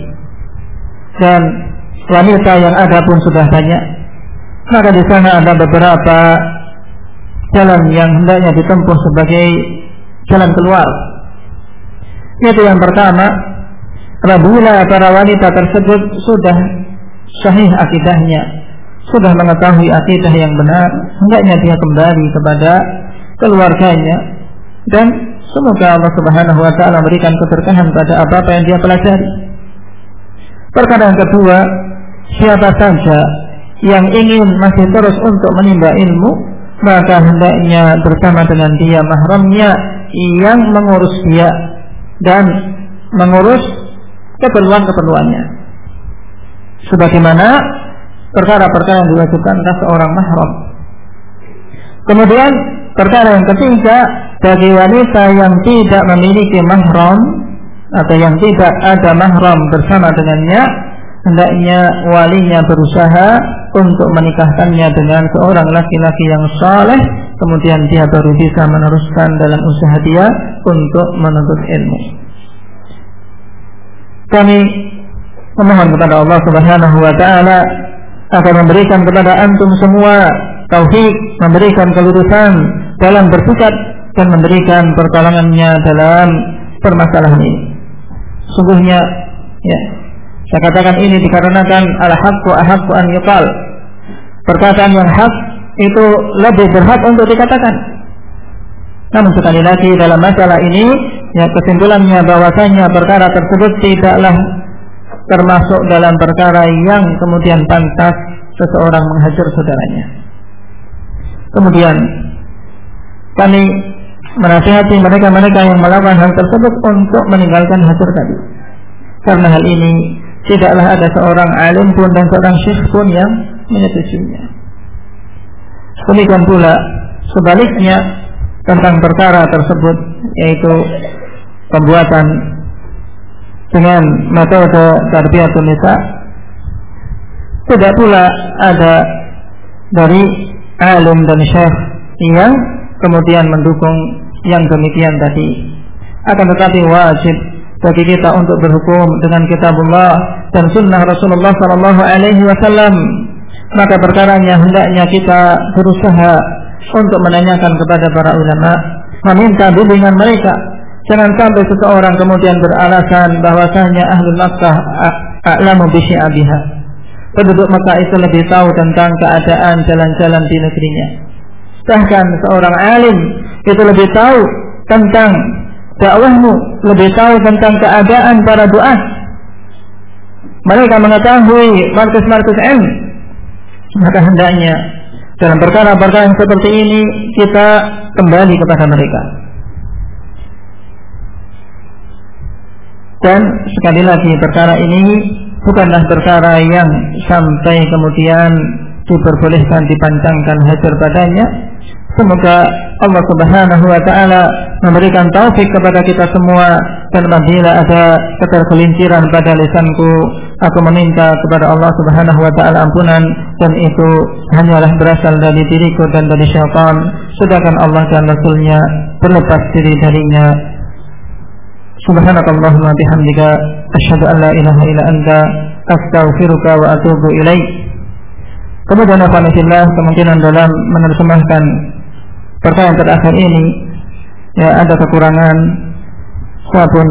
dan wanita yang ada pun sudah banyak, maka di sana ada beberapa jalan yang hendaknya ditempuh sebagai jalan keluar. Yaitu yang pertama, apabila para wanita tersebut sudah sahih akidahnya, sudah mengetahui akidah yang benar, hendaknya dia kembali kepada keluarganya dan semoga Allah Subhanahu wa taala berikan keberkahan pada apa-apa yang dia pelajari. Perkara yang kedua, siapa saja yang ingin masih terus untuk menimba ilmu, maka hendaknya bersama dengan dia mahramnya yang mengurus dia dan mengurus keperluan-keperluannya. Sebagaimana perkara-perkara yang diwajibkan atas seorang mahram. Kemudian perkara yang ketiga bagi wanita yang tidak memiliki mahram atau yang tidak ada mahram bersama dengannya hendaknya walinya berusaha untuk menikahkannya dengan seorang laki-laki yang saleh kemudian dia baru bisa meneruskan dalam usaha dia untuk menuntut ilmu kami memohon kepada Allah Subhanahu wa taala akan memberikan kepada antum semua tauhid, memberikan kelurusan dalam bersikap dan memberikan pertolongannya dalam permasalahan ini. Sungguhnya ya, saya katakan ini dikarenakan al-haqqu ahaqqu an yuqal. Perkataan yang hak itu lebih berhak untuk dikatakan. Namun sekali lagi dalam masalah ini ya kesimpulannya bahwasanya perkara tersebut tidaklah termasuk dalam perkara yang kemudian pantas seseorang menghajar saudaranya. Kemudian kami menasihati mereka-mereka yang melakukan hal tersebut untuk meninggalkan hajar tadi. Karena hal ini tidaklah ada seorang alim pun dan seorang syekh pun yang menyetujuinya. Demikian pula sebaliknya tentang perkara tersebut yaitu pembuatan dengan metode tarbiyatun nisa tidak pula ada dari alim dan syekh yang kemudian mendukung yang demikian tadi akan tetapi wajib bagi kita untuk berhukum dengan kitabullah dan sunnah Rasulullah sallallahu alaihi wasallam maka perkaranya hendaknya kita berusaha untuk menanyakan kepada para ulama meminta bimbingan mereka Jangan sampai seseorang kemudian beralasan bahwasanya ahli Makkah a'lamu bi syi'abiha. Penduduk Makkah itu lebih tahu tentang keadaan jalan-jalan di negerinya. Bahkan seorang alim itu lebih tahu tentang dakwahmu, lebih tahu tentang keadaan para doa. Mereka mengetahui markas-markas ilmu. Maka hendaknya dalam perkara-perkara yang seperti ini kita kembali kepada mereka. Dan sekali lagi perkara ini bukanlah perkara yang sampai kemudian diperbolehkan dipancangkan hajar padanya. Semoga Allah Subhanahu wa taala memberikan taufik kepada kita semua dan apabila ada ketergelinciran pada lisanku aku meminta kepada Allah Subhanahu wa taala ampunan dan itu hanyalah berasal dari diriku dan dari syaitan sedangkan Allah dan Rasulnya berlepas diri darinya Subhanakallahumma bihamdika asyhadu an la ilaha illa anta astaghfiruka wa atubu ilaik. Kemudian Alhamdulillah kemungkinan dalam menerjemahkan pertanyaan terakhir ini ya ada kekurangan walaupun